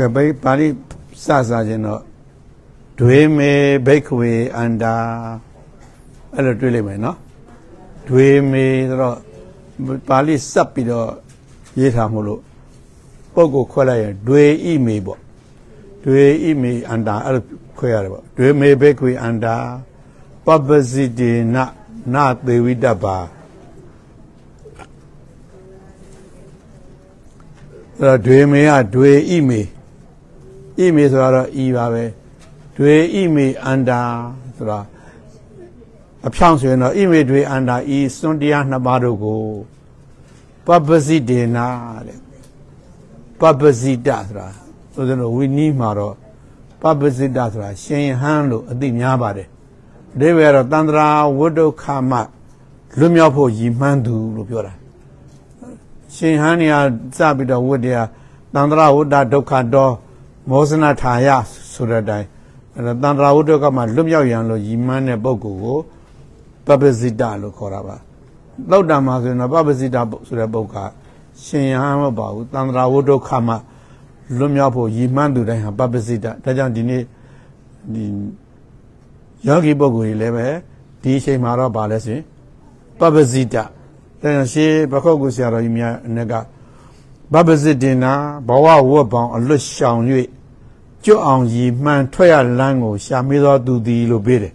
ကဲဘိပါဠိစစခြင်းတော့ဒွေမေဘိက္ခဝေအန္တာအဲ့လိုတွေ့လိမ့်မယ်နော်ဒွေမေဆိုတော့ပါဠိစပ်ပြီးတော့ရေးထားမို့လို့ပုဂ္ဂိုလ်ခွဲလိုက်ရင်ဒွေဣမေပေါ့ဒွေဣမေအန္တာအဲ့လိုခွဲရတယ်ပေါ့ဒွေမေဘိက္ခဝေအန္တာပပ္ပစီတေနနာသေဝိတ္တပါအဲ့တော့ဒွေမေကဒွေဣမေ ဣမေဆိုတော့ဤပါပဲဒွေဣမေအန္တာဆိုတာအဖြောင့်ဆိုရင်တော့ဣမေဒွေအန္တာဤစွန်တရားနှစ်ပါးတို့ကိုပပ္ပစီတေနာတဲ့ပပ္ပစီတဆိုတာဆိုတော့ဝိနည်းမှာတော့ပပ္ပစီတဆိုတာရှင်ဟန်းလို့အသိများပါတယ်အဓိပ္ပာယ်ကတော့တန္တရာဝိဒုက္ခမလွတ်မြောက်ဖို့ရည်မှန်းသူလို့ပြောတာရှင်ဟန်းနေရာစပြီးတော့ဝိတ္တရားတန္တရာဝိတ္တဒုက္ခတော့ မောဇနထာယဆိုတဲ့အတိုင်းအဲတန္တရာဝိတ္တကမှလွတ်မြောက်ရန်လို့ရည်မှန်းတဲ့ပုဂ္ဂိုလ်ကိုပပ္ပစိတလို့ခေါ်တာပါလောက်တာမှာဆိုရင်တော့ပပ္ပစိတဆိုတဲ့ပုဂ္ဂိုလ်ရှင်ဟန်းမပါဘူးတန္တရာဝိတ္တခမှလွတ်မြောက်ဖို့ရည်မှန်းသူတိုင်းဟာပပ္ပစိတဒါကြောင့်ဒီနေ့ဒီယောဂီပုဂ္ဂိုလ်တွေလည်းပဲဒီအချိန်မှာတော့ပါလဲဆိုရင်ပပ္ပစိတတဲ့ရှေးပခုတ်ကိုဆရာတော်ကြီးများအ ਨੇ ကဘပဇစ်တင်နာဘဝဝတ်ပေါင်းအလွတ်ရှောင်၍ ကျွတ်အောင်ရည်မှန်ထွက်ရလန်းကို ရှာမေးသောသူသည်လို့ပေးတယ်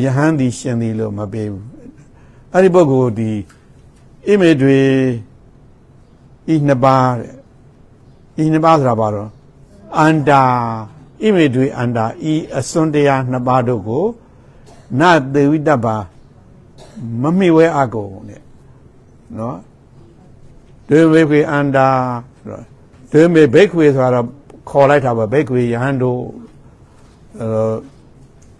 ။ယဟန်သည်ရှင်သည်လို့မပေးဘူး။အဲ့ဒီပုဂ္ဂိုလ်ဒီအိမေတွေဤနှစ်ပါးတဲ့။ဤနှစ်ပါးဆိုတာဘာတော့အန္တာအိမေတွေအန္တာဤအစွန်းတရားနှစ်ပါးတို့ကိုနသေဝိတ္တပါမမိဝဲအကုန်တဲ့နော်ဒွေမေဖေအန္တာဒွေမေဘိက္ခွေဆိုတော့ ခေါ်လိုက်တာပဲဘိက္ခွေယဟန်တို့အဲ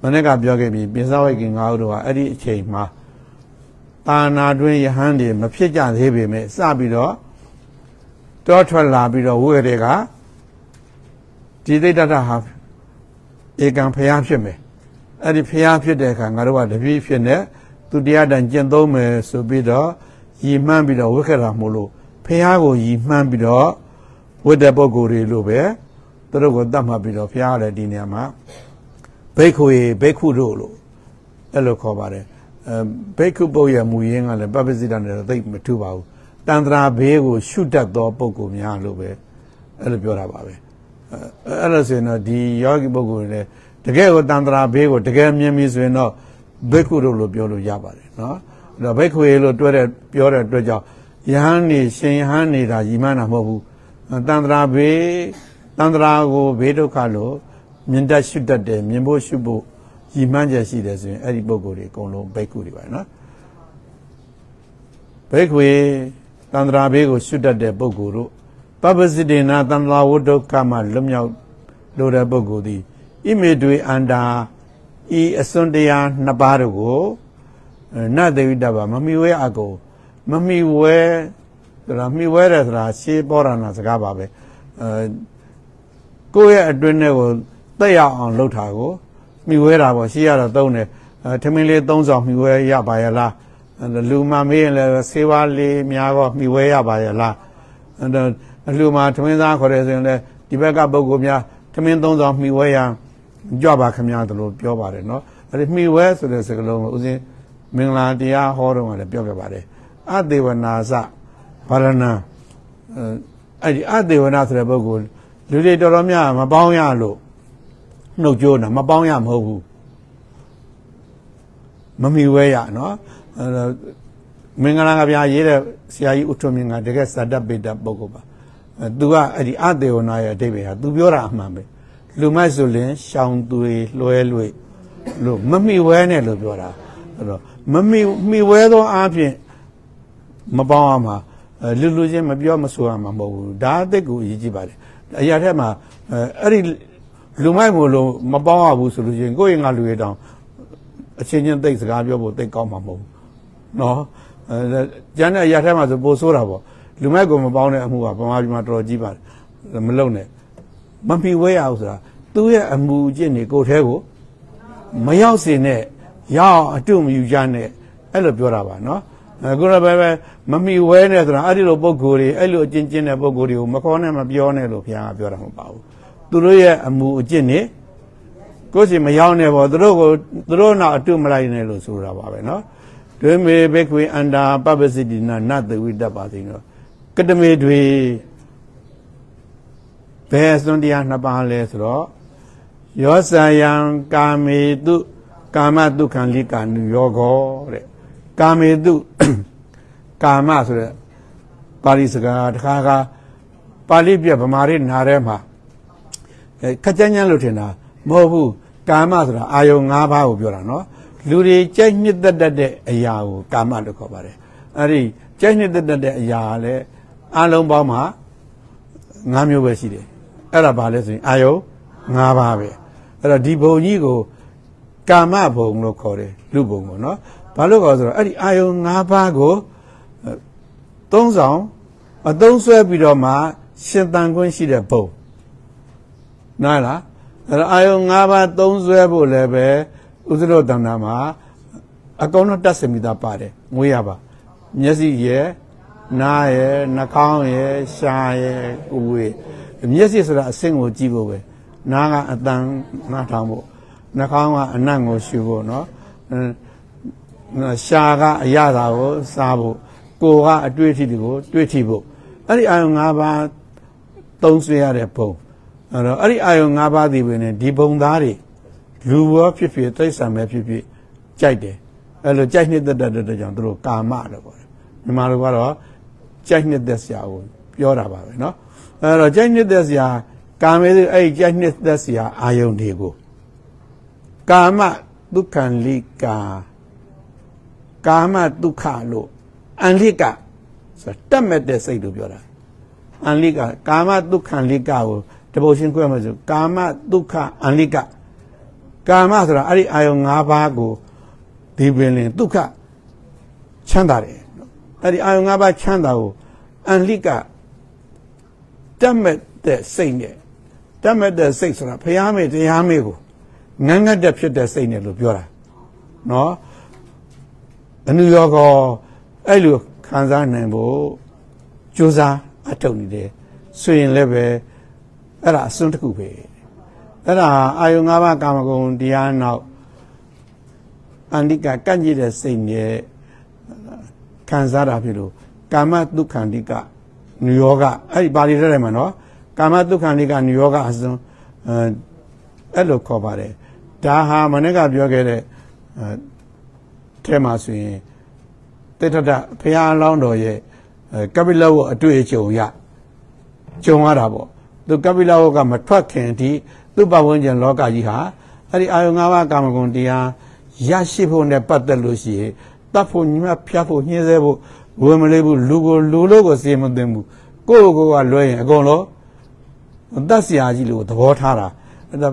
မနေ့ကပြောခဲ့ပြီပြင်စဝိတ်ကင်ငါးဦးတို့ကအဲ့ဒီအချိန်မှာတာနာတွင်ယဟန်တွေမဖြစ်ကြသေးပေမဲ့စပြီးတော့တောထွက်လာပြီးတော့ဝိရတွေကဒီသိတ္တဟာဧကံဖျားဖြစ်မယ်အဲ့ဒီဖျားဖြစ်တဲ့အခါငါတို့ကတပည့်ဖြစ်နေသူတရားတန်ကျင့်သုံးမယ်ဆိုပြီးတော့ရည်မှန်းပြီးတော့ဝိခရာမို့လို့ဖះကိုရည်မှန်းပြီးတော့ဝတ်တဲ့ပုဂ္ဂိုလ်တွေလို့ပဲ သူတို့ကိုတတ်မှတ်ပြီးတော့ဖះရတယ်ဒီနေရာမှာဘိက္ခုရေဘိက္ခုတို့လို့အဲ့လိုခေါ်ပါတယ်အဲဘိက္ခုပုတ်ရမူရင်းကလည်းပပစိတနဲ့သိမထူပါဘူးတန္တရာဘေးကိုရှုတတ်သောပုဂ္ဂိုလ်များလို့ပဲအဲ့လိုပြောတာပါပဲအဲ့လိုဆိုရင်တော့ဒီယောဂီပုဂ္ဂိုလ်တွေလည်းတကယ်ကိုတန္တရာဘေးကိုတကယ်မြင်ပြီဆိုရင်တော့ဘိက္ခုတို့လို့ပြောလို့ရပါတယ်နော်အဲ့တော့ဘိက္ခုရေလို့တွဲတဲ့ပြောတဲ့အတွက်ကြောင့်ယဟန်နေရှင်ယဟန်နေတာရီမန်းတာမဟုတ်ဘူးတန္တရာဘေး တန္တရာကိုဘေးဒုက္ခလို့မြင်တတ်ရှုတတ်တယ်မြင်ဖို့ရှုဖို့ရီမန်းချက်ရှိတယ်ဆိုရင်အဲ့ဒီပုံကိုယ်တွေအကုန်လုံးဘိက္ခုတွေပါနော်ဘိက္ခွေတန္တရာဘေးကိုရှုတတ်တဲ့ပုဂ္ဂိုလ်တို့ပပ္ပစိတေနာတန္တရာဝတ္တုကမှလွတ်မြောက်လို့တဲ့ပုဂ္ဂိုလ်သည်ဣမေတွေအန္တာဤအစွန်းတရားနှစ်ပါးတို့ကိုနတ်သေဝိတ္တဗမမီဝဲအကုန်မမီဝဲဆိုတာမိဝဲတယ်ဆိုတာရှေးပေါ်ရဏစကားပါပဲအဲ ကိုယ့်ရဲ့အတွင်းထဲကိုတက်ရအောင်လှုပ်တာကိုမိဝဲတာပေါ့ရှေးရတော့သုံးတယ်ထမင်းလေးသုံးဆောင်မိဝဲရပါရဲ့လားလူမမေးရင်လည်းဆေးဝါးလေးများတော့မိဝဲရပါရဲ့လားအဲလူမထမင်းသားခေါ်တယ်ဆိုရင်လည်းဒီဘက်ကပုဂ္ဂိုလ်များထမင်းသုံးဆောင်မိဝဲရကြွပါခမရသလိုပြောပါတယ်နော်အဲဒီမိဝဲဆိုတဲ့စကားလုံးကိုဦးစင်းမင်္ဂလာတရားဟောတော့လည်းပြောခဲ့ပါတယ်အသေဝနာစဘာရဏအဲ့ဒီအသေဝနာဆိုတဲ့ပုဂ္ဂိုလ် လူတွေတော်တော်များမပေါင်းရလို့နှုတ်ကြိုးတာမပေါင်းရမဟုတ်ဘူးမမီဝဲရနော်အဲ့မင်္ဂလာကဗျာရေးတဲ့ဆရာကြီးဥထွမြင့်ကတကယ်စတ္တပိတ္တပုဂ္ဂိုလ်ပါအဲသူကအဲ့ဒီအသေဝနာရဲ့အဓိပ္ပာယ်ဟာသူပြောတာအမှန်ပဲလူမိုက်ဆိုရင်ရှောင်သွေလွှဲလွေလို့မမိဝဲနဲ့လို့ပြောတာအဲ့တော့မမိမိဝဲသောအားဖြင့်မပေါင်းရမှာလူလူချင်းမပြောမဆိုရမှာမဟုတ်ဘူးဒါအသက်ကိုအရေးကြီးပါတယ် အရာထက်မှာအဲ့ဒီလူမိုက်မို့လို့မပေါင်းရဘူးဆိုလို့ချင်းကိုယ့်ရင်ကလူရတောင်အချင်းချင်းသိစကားပြောဖို့သိကောင်းမှာမဟုတ်ဘူးနော်အဲကျန်တဲ့အရာထက်မှာဆိုပိုဆိုးတာပေါ့လူမိုက်ကိုမပေါင်းတဲ့အမှုကဗမာပြည်မှာတော်တော်ကြီးပါတယ်မလုံနဲ့မမီဝဲရအောင်ဆိုတာသူ့ရဲ့အမှုအကျင့်တွေကိုယ်ထဲကိုမရောက်စေနဲ့ရအောင်အတုမယူကြနဲ့အဲ့လိုပြောတာပါနော် အခုတော့ပဲပဲမမီဝဲနဲ့ဆိုတာအဲ့ဒီလိုပုံကိုယ်တွေအဲ့လိုအကျဉ်းကျဉ်းတဲ့ပုံကိုယ်တွေကိုမခေါ်နဲ့မပြောနဲ့လို့ဘုရားကပြောတာမဟုတ်ပါဘူးသူတို့ရဲ့အမှုအကျင့်နေကိုယ်စီမရောက်နဲ့ပေါ့သူတို့ကိုသူတို့နောက်အတုမလိုက်နဲ့လို့ဆိုတာပါပဲနော်ဒွေမေဘေခွေအန္တာပပစိတိနာနတဝိတ္တပါသိနော်ကတမေတွေဘယ်စွန်တရားနှစ်ပါးလဲဆိုတော့ယောဇယံကာမေတုကာမတုခံလိကာနုယောဂောတဲ့ ကာမေတုကာမဆိုတဲ့ပါဠိစကားတစ်ခါကပါဠိပြဗမာရနာထဲမှာခက်ကြမ်းကြမ်းလို့ထင်တာမဟုတ်ဘူးကာမဆိုတာအာယုံ၅ပါးကိုပြောတာနော်လူတွေကြိုက်နှစ်သက်တတ်တဲ့အရာကိုကာမလို့ခေါ်ပါတယ်အဲ့ဒီကြိုက်နှစ်သက်တတ်တဲ့အရာကလည်းအလုံးပေါင်းမှာ၅မျိုးပဲရှိတယ်အဲ့ဒါဘာလဲဆိုရင်အာယုံ၅ပါးပဲအဲ့တော့ဒီဘုံကြီးကိုကာမဘုံလို့ခေါ်တယ်လူဘုံပေါ့နော် ဘာလို့ခေါ်ဆိုတော့အဲ့ဒီအာယုံ၅ပါးကိုသုံးဆောင်အသုံးဆွဲပြီးတော့မှရှင်တန်ခွင့်ရှိတဲ့ဘုံနားလားအဲ့တော့အာယုံ၅ပါးသုံးဆွဲဖို့လည်းပဲဥစ္စရောတဏ္ဍာမှာအကောင်တော့တတ်စမိတာပါတယ်ငွေရပါမျက်စိရဲ့နားရဲ့နှာခေါင်းရဲ့ရှားရဲ့ကိုယ်ဝေးမျက်စိဆိုတာအဆင့်ကိုကြည့်ဖို့ပဲနားကအတန်နားထောင်ဖို့နှာခေါင်းကအနံ့ကိုရှူဖို့နော် ရှားကအရသာကိုစားဖို့ကိုယ်ကအတွေ့အထိတွေကိုတွေ့ထိဖို့အဲ့ဒီအာယုံ၅ပါးသုံးဆွဲရတဲ့ဘုံအဲ့တော့အဲ့ဒီအာယုံ၅ပါးဒီပင်နဲ့ဒီဘုံသားတွေလူဘောဖြစ်ဖြစ်တိရစ္ဆာန်ပဲဖြစ်ဖြစ်ကြိုက်တယ်အဲ့လိုကြိုက်နှစ်သက်တဲ့ကြောင့်တို့ကာမလို့ပြောတယ်မြန်မာလိုကတော့ကြိုက်နှစ်သက်စရာကိုပြောတာပါပဲเนาะအဲ့တော့ကြိုက်နှစ်သက်စရာကာမေအဲ့ဒီကြိုက်နှစ်သက်စရာအာယုန်တွေကိုကာမဒုက္ခံလိကာ ကာမဒုက္ခလို့အန်လိကဆိုတတ်မဲ့တဲ့စိတ်လို့ပြောတာအန်လိကကာမဒုက္ခံလိကကိုတပုတ်ရှင်းခွဲမှာဆိုကာမဒုက္ခအန်လိကကာမဆိုတာအဲ့ဒီအာယုံ၅ပါးကိုဒီပင်လင်ဒုက္ခချမ်းသာတယ်အဲ့ဒီအာယုံ၅ပါးချမ်းသာကိုအန်လိကတတ်မဲ့တဲ့စိတ်နဲ့တတ်မဲ့တဲ့စိတ်ဆိုတာဖျားမေတရားမေကိုငန်းငတ်တဲ့ဖြစ်တဲ့စိတ်နဲ့လို့ပြောတာနော် အနုယောဂောအဲ့လိုခံစားနိုင်ဖို့ကြိုးစားအထုတ်နေတယ်ဆိုရင်လည်းပဲအဲ့ဒါအစွန်းတစ်ခုပဲအဲ့ဒါအာယု၅ပါးကာမဂုဏ်တရားနောက်အန္တိကကန့်ကြည့်တဲ့စိတ်နဲ့ခံစားတာဖြစ်လို့ကာမဒုက္ခန္တိကနုယောဂအဲ့ဒီပါဠိထဲမှာနော်ကာမဒုက္ခန္တိကနုယောဂအစွန်းအဲ့လိုခေါ်ပါတယ်ဒါဟာမနေ့ကပြောခဲ့တဲ့အဲ ထဲမှာဆိုရင်တိထတဘုရားလောင်းတော်ရဲ့ကပိလဝတ်အတွေ့အကြုံရကြုံရတာပေါ့သူကပိလဝတ်ကမထွက်ခင်ဒီသူ့ပတ်ဝန်းကျင်လောကကြီးဟာအဲ့ဒီအာယုံ၅ပါးကာမဂုဏ်တရားရရှိဖို့နဲ့ပတ်သက်လို့ရှိရင်တတ်ဖို့ညှပ်ဖျက်ဖို့ညှင်းဆဲဖို့ဝင်မလေးဘူးလူကိုလူလို့ကိုစေမသိဘူးကိုယ့်ကိုယ်ကလွှဲရင်အကုန်လုံးတတ်စရာကြီးလို့သဘောထားတာအဲ့ဒါ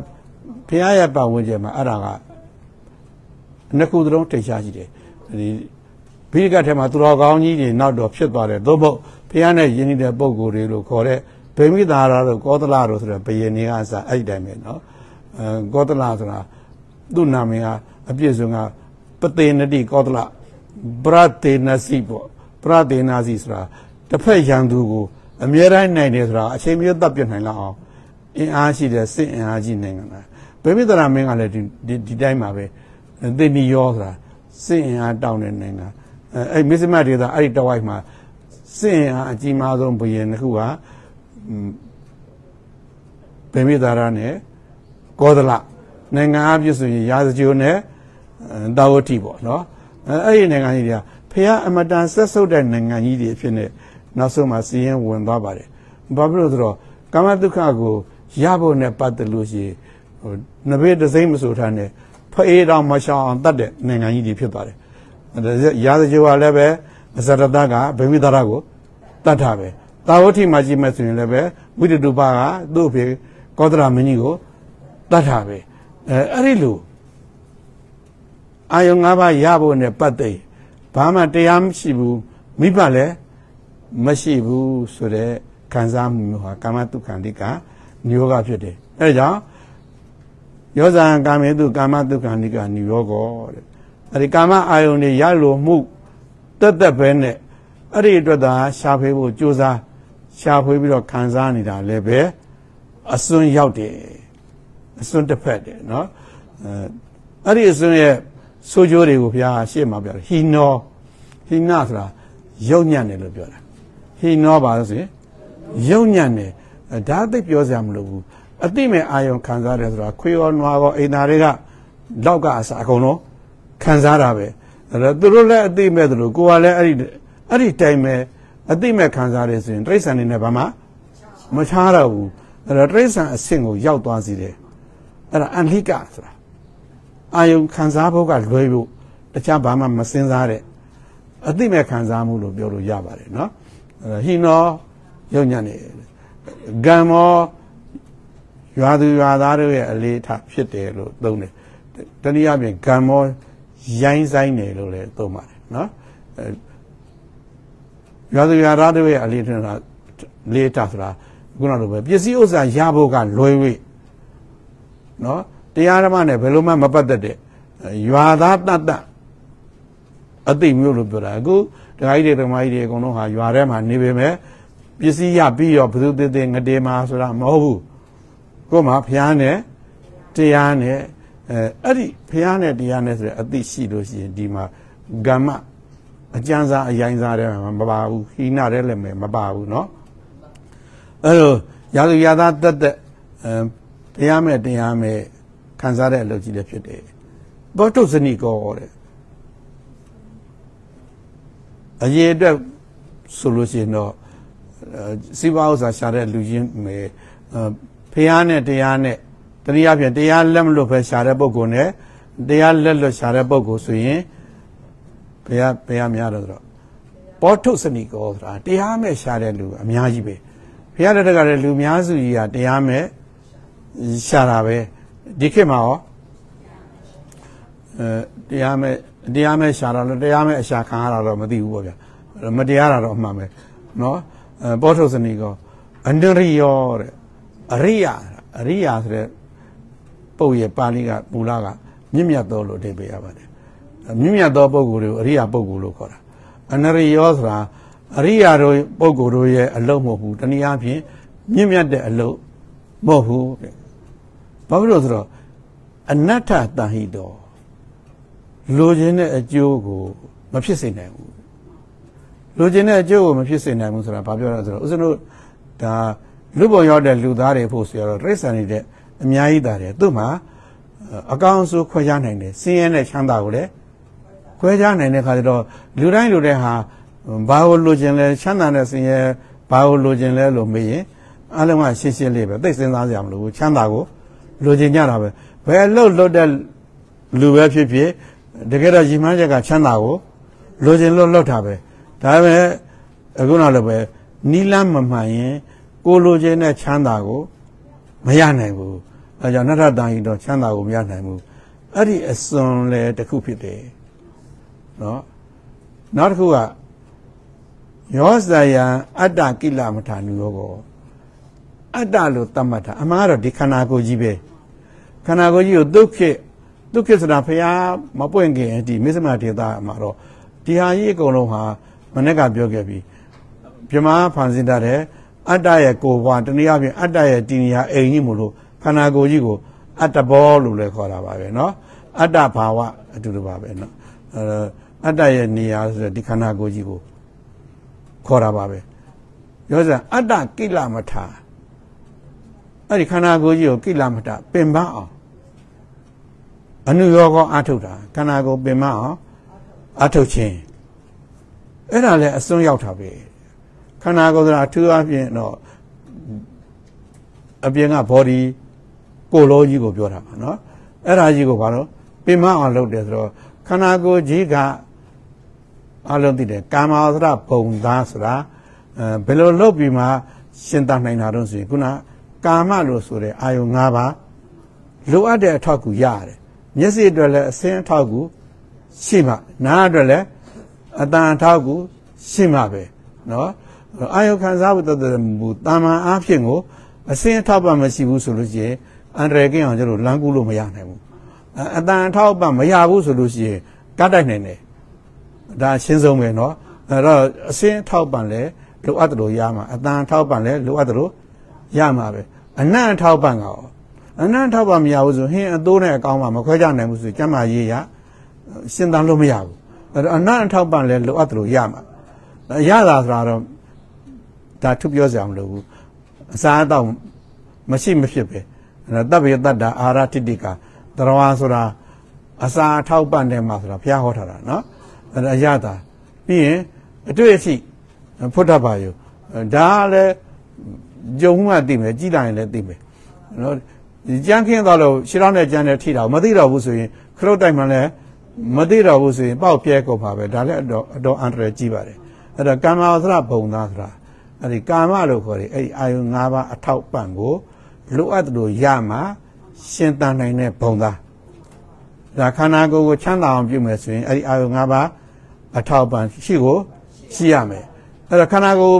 ဘုရားရဲ့ပတ်ဝန်းကျင်မှာအဲ့ဒါက နှစ်ခုသလုံးထိရှားရှိတယ်ဒီဘိကထဲမှာသူတော်ကောင်းကြီးတွေနောက်တော့ဖြစ်သွားတယ်သို့မဟုတ်ဘုရားနဲ့ယဉ်နေတဲ့ပုံကိုယ်တွေလို့ခေါ်တဲ့ဗေမိသာရတို့ကောသလတို့ဆိုတဲ့ဘယင်နေကအစအဲ့ဒီတိုင်းပဲเนาะအဲကောသလဆိုတာသူ့နာမည်ကအပြည့်စုံကပတေနတိကောသလဗရတေနစီပေါ့ဗရတေနာစီဆိုတာတစ်ဖက်ရန်သူကိုအမြဲတမ်းနိုင်တယ်ဆိုတာအချိန်မျိုးတပ်ပြနိုင်လောက်အောင်အင်အားရှိတဲ့စစ်အင်အားကြီးနိုင်ငံလားဗေမိသရာမင်းကလည်းဒီဒီတိုင်းမှာပဲ သိနီရောဆိုတာစစ်အင်အားတောင်းတဲ့နိုင်ငံအဲအဲ့မစ္စမဒေတာအဲ့ဒီတဝိုက်မှာစစ်အင်အားအကြီးမားဆုံးဘုရင်တစ်ခုကဗေမိသရာနဲ့ကောသလနိုင်ငံအပြည့်ဆိုရင်ရာဇဂျိုနဲ့တာဝတိပေါ့နော်အဲ့ဒီနိုင်ငံကြီးတွေကဖះအမတန်ဆက်ဆုပ်တဲ့နိုင်ငံကြီးတွေဖြစ်နေနောက်ဆုံးမှာစီးရင်ဝင်သွားပါတယ်ဘာဖြစ်လို့ဆိုတော့ကာမဒုက္ခကိုရဖို့နဲ့ပတ်သက်လို့ရှိရင်ဟိုနဘေးတစိမ့်မဆိုထားနဲ့ ဖအေးတော်မရှောင်အောင်တတ်တဲ့နိုင်ငံကြီးတွေဖြစ်သွားတယ်ရာဇဂျိုကလည်းပဲအဇရတကဗေမိသရကိုတတ်တာပဲတာဝတိမှာကြည့်မယ်ဆိုရင်လည်းပဲဝိတတုပါကသူ့အဖေကောသရမင်းကြီးကိုတတ်တာပဲအဲအဲ့ဒီလိုအာယုံ၅ပါးရဖို့နဲ့ပတ်သက်ဘာမှတရားမရှိဘူးမိဘလည်းမရှိဘူးဆိုတဲ့ခံစားမှုမျိုးဟာကာမတုခံတိကညောကဖြစ်တယ်အဲဒါကြောင့် ယောဇာကာမေတုကာမတုခံတိကညောကောတဲ့အဲဒီကာမအာယုန်တွေရလို့မှုတက်တက်ပဲနဲ့အဲ့ဒီအတွက်သာရှာဖွေဖို့ကြိုးစားရှာဖွေပြီးတော့ခံစားနေတာလည်းပဲအစွန်းရောက်တယ်အစွန်းတစ်ဖက်တယ်နော်အဲအဲ့ဒီအစွန်းရဲ့ဆိုးကျိုးတွေကိုဘုရားရှေ့မှာပြောတယ်ဟီနောဟီနာဆိုတာယုံညံ့တယ်လို့ပြောတာဟီနောပါလို့ဆိုရင်ယုံညံ့တယ်ဒါသိပြောစရာမလိုဘူး အတိမဲ့အာယုံခံစားတယ်ဆိုတာခွေရောနွားရောအိမ်သားတွေကလောက်ကအစားအကုန်လုံးခံစားတာပဲအဲ့တော့သူတို့လည်းအတိမဲ့သလိုကိုကလည်းအဲ့ဒီအဲ့ဒီတိုင်မဲ့အတိမဲ့ခံစားတယ်ဆိုရင်တိရစ္ဆာန်နေနဲ့ဘာမှမချားတော့ဘူးအဲ့တော့တိရစ္ဆာန်အဆင့်ကိုရောက်သွားစေတယ်အဲ့ဒါအန်လိကဆိုတာအာယုံခံစားဖို့ကလွယ်ဖို့တခြားဘာမှမစင်စားတဲ့အတိမဲ့ခံစားမှုလို့ပြောလို့ရပါတယ်နော်အဲ့ဟိနောယုံညံ့နေဂံမော ရွာသူရွာသားတို့ရဲ့အလေးထားဖြစ်တယ်လို့သုံးတယ်တနည်းအားဖြင့်ဂံမောရိုင်းဆိုင်တယ်လို့လည်းသုံးပါတယ်နော်ရွာသူရွာသားတို့ရဲ့အလေးထားလေးထားဆိုတာခုနလိုပဲပစ္စည်းဥစ္စာရဖို့ကလွယ်၍နော်တရားဓမ္မနဲ့ဘယ်လိုမှမပတ်သက်တဲ့ရွာသားတတ်တတ်အသိမျိုးလို့ပြောတာအခုဒကာကြီးတွေဓမ္မကြီးတွေအကုန်လုံးဟာရွာထဲမှာနေပေမဲ့ပစ္စည်းရပြီးတော့ဘုသူသေးသေးငတေမာဆိုတာမဟုတ်ဘူး ကို့မှာဖျားနဲ့တရားနဲ့အဲအဲ့ဒီဖျားနဲ့တရားနဲ့ဆိုတဲ့အသိရှိလို့ရှိရင်ဒီမှာဂမ္မအကျမ်းစာအရင်စားတဲ့မပါဘူးဟိနတဲ့လည်းမပါဘူးเนาะအဲ့လိုရာဇဝရသားတက်တက်အဲတရားမဲ့တရားမဲ့ခံစားတဲ့အလုပ်ကြီးလည်းဖြစ်တယ်ဘောတုဇနိကောတဲ့အရေးအတွက်ဆိုလို့ရှိရင်တော့စီးပွားဥစ္စာရှာတဲ့လူချင်းမယ် ဖះနဲ့တရားနဲ့တနည်းအားဖြင့်တရားလက်မလွတ်ပဲရှာတဲ့ပုံကိုနဲ့တရားလက်လွတ်ရှာတဲ့ပုံကိုဆိုရင်ဘယ်ဘယ်များတော့ဆိုတော့ပောထုစနိကောဆိုတာတရားမဲ့ရှာတဲ့လူအများကြီးပဲဘုရားတက်ကလည်းလူများစုကြီးကတရားမဲ့ရှာတာပဲဒီခေတ်မှာရောအဲတရားမဲ့တရားမဲ့ရှာတာလို့တရားမဲ့အရှာခံရတာတော့မသိဘူးပေါ့ဗျာမတရားတာတော့အမှန်ပဲနော်အဲပောထုစနိကောအန္တရိယောတဲ့ အရိယာအရိယာဆိုတဲ့ပုတ်ရဲ့ပါဠိကမူလကမြင့်မြတ်သောလို့အဓိပ္ပာယ်ရပါတယ်မြင့်မြတ်သောပုဂ္ဂိုလ်တွေကိုအရိယာပုဂ္ဂိုလ်လို့ခေါ်တာအနရိယောဆိုတာအရိယာတို့ပုဂ္ဂိုလ်တို့ရဲ့အလုံးမဟုတ်ဘူးတနည်းအားဖြင့်မြင့်မြတ်တဲ့အလုံးမဟုတ်ဘူးတဲ့ဘာဖြစ်လို့ဆိုတော့အနတ္ထတန်ဟိတောလိုချင်တဲ့အကျိုးကိုမဖြစ်စေနိုင်ဘူးလိုချင်တဲ့အကျိုးကိုမဖြစ်စေနိုင်ဘူးဆိုတာဘာပြောရလဲဆိုတော့ဥစဉ်တို့ဒါ လူပုံရောက်တဲ့လူသားတွေဖို့ဆိုရတော့တိရစ္ဆာန်တွေတဲ့အများကြီးတာတယ်သူ့မှာအကောင်ဆိုခွဲခြားနိုင်တယ်စင်းရဲတဲ့ချမ်းသာကိုလည်းခွဲခြားနိုင်တဲ့ခါကျတော့လူတိုင်းလူတိုင်းဟာဘာကိုလိုချင်လဲချမ်းသာတဲ့စင်းရဲဘာကိုလိုချင်လဲလို့မေးရင်အလုံးကရှင်းရှင်းလေးပဲသိစဉ်းစားကြမလို့ချမ်းသာကိုလိုချင်ကြတာပဲဘယ်လို့လွတ်တဲ့လူပဲဖြစ်ဖြစ်တကယ်တော့ရီမှန်းချက်ကချမ်းသာကိုလိုချင်လို့လွတ်တာပဲဒါပေမဲ့အခုနောက်လည်းပဲနီလန်းမမှန်ရင် ကိုလိုချင်တဲ့ချမ်းသာကိုမရနိုင်ဘူးအဲကြောင့်နတ္ထတန်ကြီးတော့ချမ်းသာကိုမရနိုင်ဘူးအဲ့ဒီအစွန်လည်းတစ်ခုဖြစ်တယ်နော်နောက်တစ်ခုကယောဇယံအတ္တကိလမထာနုယောကောအတ္တလို့သတ်မှတ်တာအမှားတော့ဒီခန္ဓာကိုယ်ကြီးပဲခန္ဓာကိုယ်ကြီးကိုဒုက္ခဒုက္ခဆိုတာဖရာမပွင့်ခင်ဒီမစ္စမဒေတာမှာတော့ဒီဟာကြီးအကုန်လုံးဟာမနေ့ကပြောခဲ့ပြီပြမဖန်ဆင်းတတ်တဲ့ အတ္တရဲ့ကိုယ်ဘဝတနည်းအားဖြင့်အတ္တရဲ့တည်နေရာအိမ်ကြီးမို့လို့ခန္ဓာကိုယ်ကြီးကိုအတ္တဘောလို့လည်းခေါ်တာပါပဲเนาะအတ္တဘာဝအတူတူပါပဲเนาะအဲအတ္တရဲ့နေရာဆိုတဲ့ဒီခန္ဓာကိုယ်ကြီးကိုခေါ်တာပါပဲပြောစမ်းအတ္တကိလမထာအဲ့ဒီခန္ဓာကိုယ်ကြီးကိုကိလမထာပင်ပန်းအောင်အနုယောကောအထုတ်တာခန္ဓာကိုယ်ပင်ပန်းအောင်အထုတ်ခြင်းအဲ့ဒါလည်းအစွန်းရောက်တာပဲ ခန္ဓာကိုယ်ဆိုတာအထူးအဖြင့်တော့အပြင်က body ကိုယ်လုံးကြီးကိုပြောတာပါနော်အဲ့ဒါကြီးကိုဘာလို့ပင်မအောင်လုပ်တယ်ဆိုတော့ခန္ဓာကိုယ်ကြီးကအလုံးသိတယ်ကာမဝဇ္ဇပုံသားဆိုတာအဲဘယ်လိုလုပ်ပြီးမှရှင်းတတ်နိုင်တာတော့ဆိုရင်ခုနကာမလို့ဆိုတဲ့အာယုံ၅ပါးလိုအပ်တဲ့အထောက်အကူရတယ်မျက်စိအတွက်လည်းအစင်းအထောက်အကူရှိမှနားအတွက်လည်းအတန်အထောက်အကူရှိမှပဲเนาะ အာယုခံစားဖို့တတ်မူတာမန်အားဖြင့်ကိုအစင်းအထောက်ပံ့မရှိဘူးဆိုလို့ရှိရင်အန္တရာယ်ကင်းအောင်ကျတော့လမ်းကူးလို့မရနိုင်ဘူးအတန်အထောက်ပံ့မရဘူးဆိုလို့ရှိရင်ကတ်တိုက်နိုင်တယ် ဒါအရှင်းဆုံးပဲเนาะအဲ့တော့အစင်းထောက်ပံလဲလိုအပ်တယ်လို့ရမှာအတန်ထောက်ပံလဲလိုအပ်တယ်လို့ရမှာပဲအနံ့ထောက်ပံကောအနံ့ထောက်ပံမရဘူးဆိုဟင်းအတိုးနဲ့အကောင်းမှမခွဲကြနိုင်ဘူးဆိုကျမရေးရရှင်းတန်းလို့မရဘူးအဲ့တော့အနံ့ထောက်ပံလဲလိုအပ်တယ်လို့ရမှာရတာဆိုတော့ ဒါထုပြောစရာမလိုဘူးအစားအသောက်မရှိမဖြစ်ပဲတပ်ပိတ္တာအာရတိတိကတရဝါဆိုတာအစာထောက်ပံ့တယ်မှာဆိုတာဘုရားဟောထားတာနော်အဲ့ဒါအရသာပြီးရင်အတွေ့အထိဖွတ်တတ်ပါယူဒါလည်းကြုံမှသိမယ်ကြည်လိုက်ရင်လည်းသိမယ်နော်ကြမ်းခင်းသွားလို့ရှင်းတော့နဲ့ကြမ်းနဲ့ထိတာမသိတော့ဘူးဆိုရင်ခရုတ်တိုက်မှလည်းမသိတော့ဘူးဆိုရင်ပေါက်ပြဲကုန်ပါပဲဒါလည်းအတော်အတော်အန္တရာယ်ကြီးပါတယ်အဲ့တော့ကာမဝဆရဘုံသားဆိုတာ အဲ့ဒီကာမလို့ခေါ်တယ်အဲ့ဒီအာယု၅ပါးအထောက်ပံ့ကိုလိုအပ်တယ်လို့ရမှရှင်တန်နိုင်တဲ့ဘုံသားဒါခန္ဓာကိုယ်ကိုချမ်းသာအောင်ပြုမယ်ဆိုရင်အဲ့ဒီအာယု၅ပါးအထောက်ပံ့ရှိကိုရှိရမယ်အဲ့ဒါခန္ဓာကိုယ်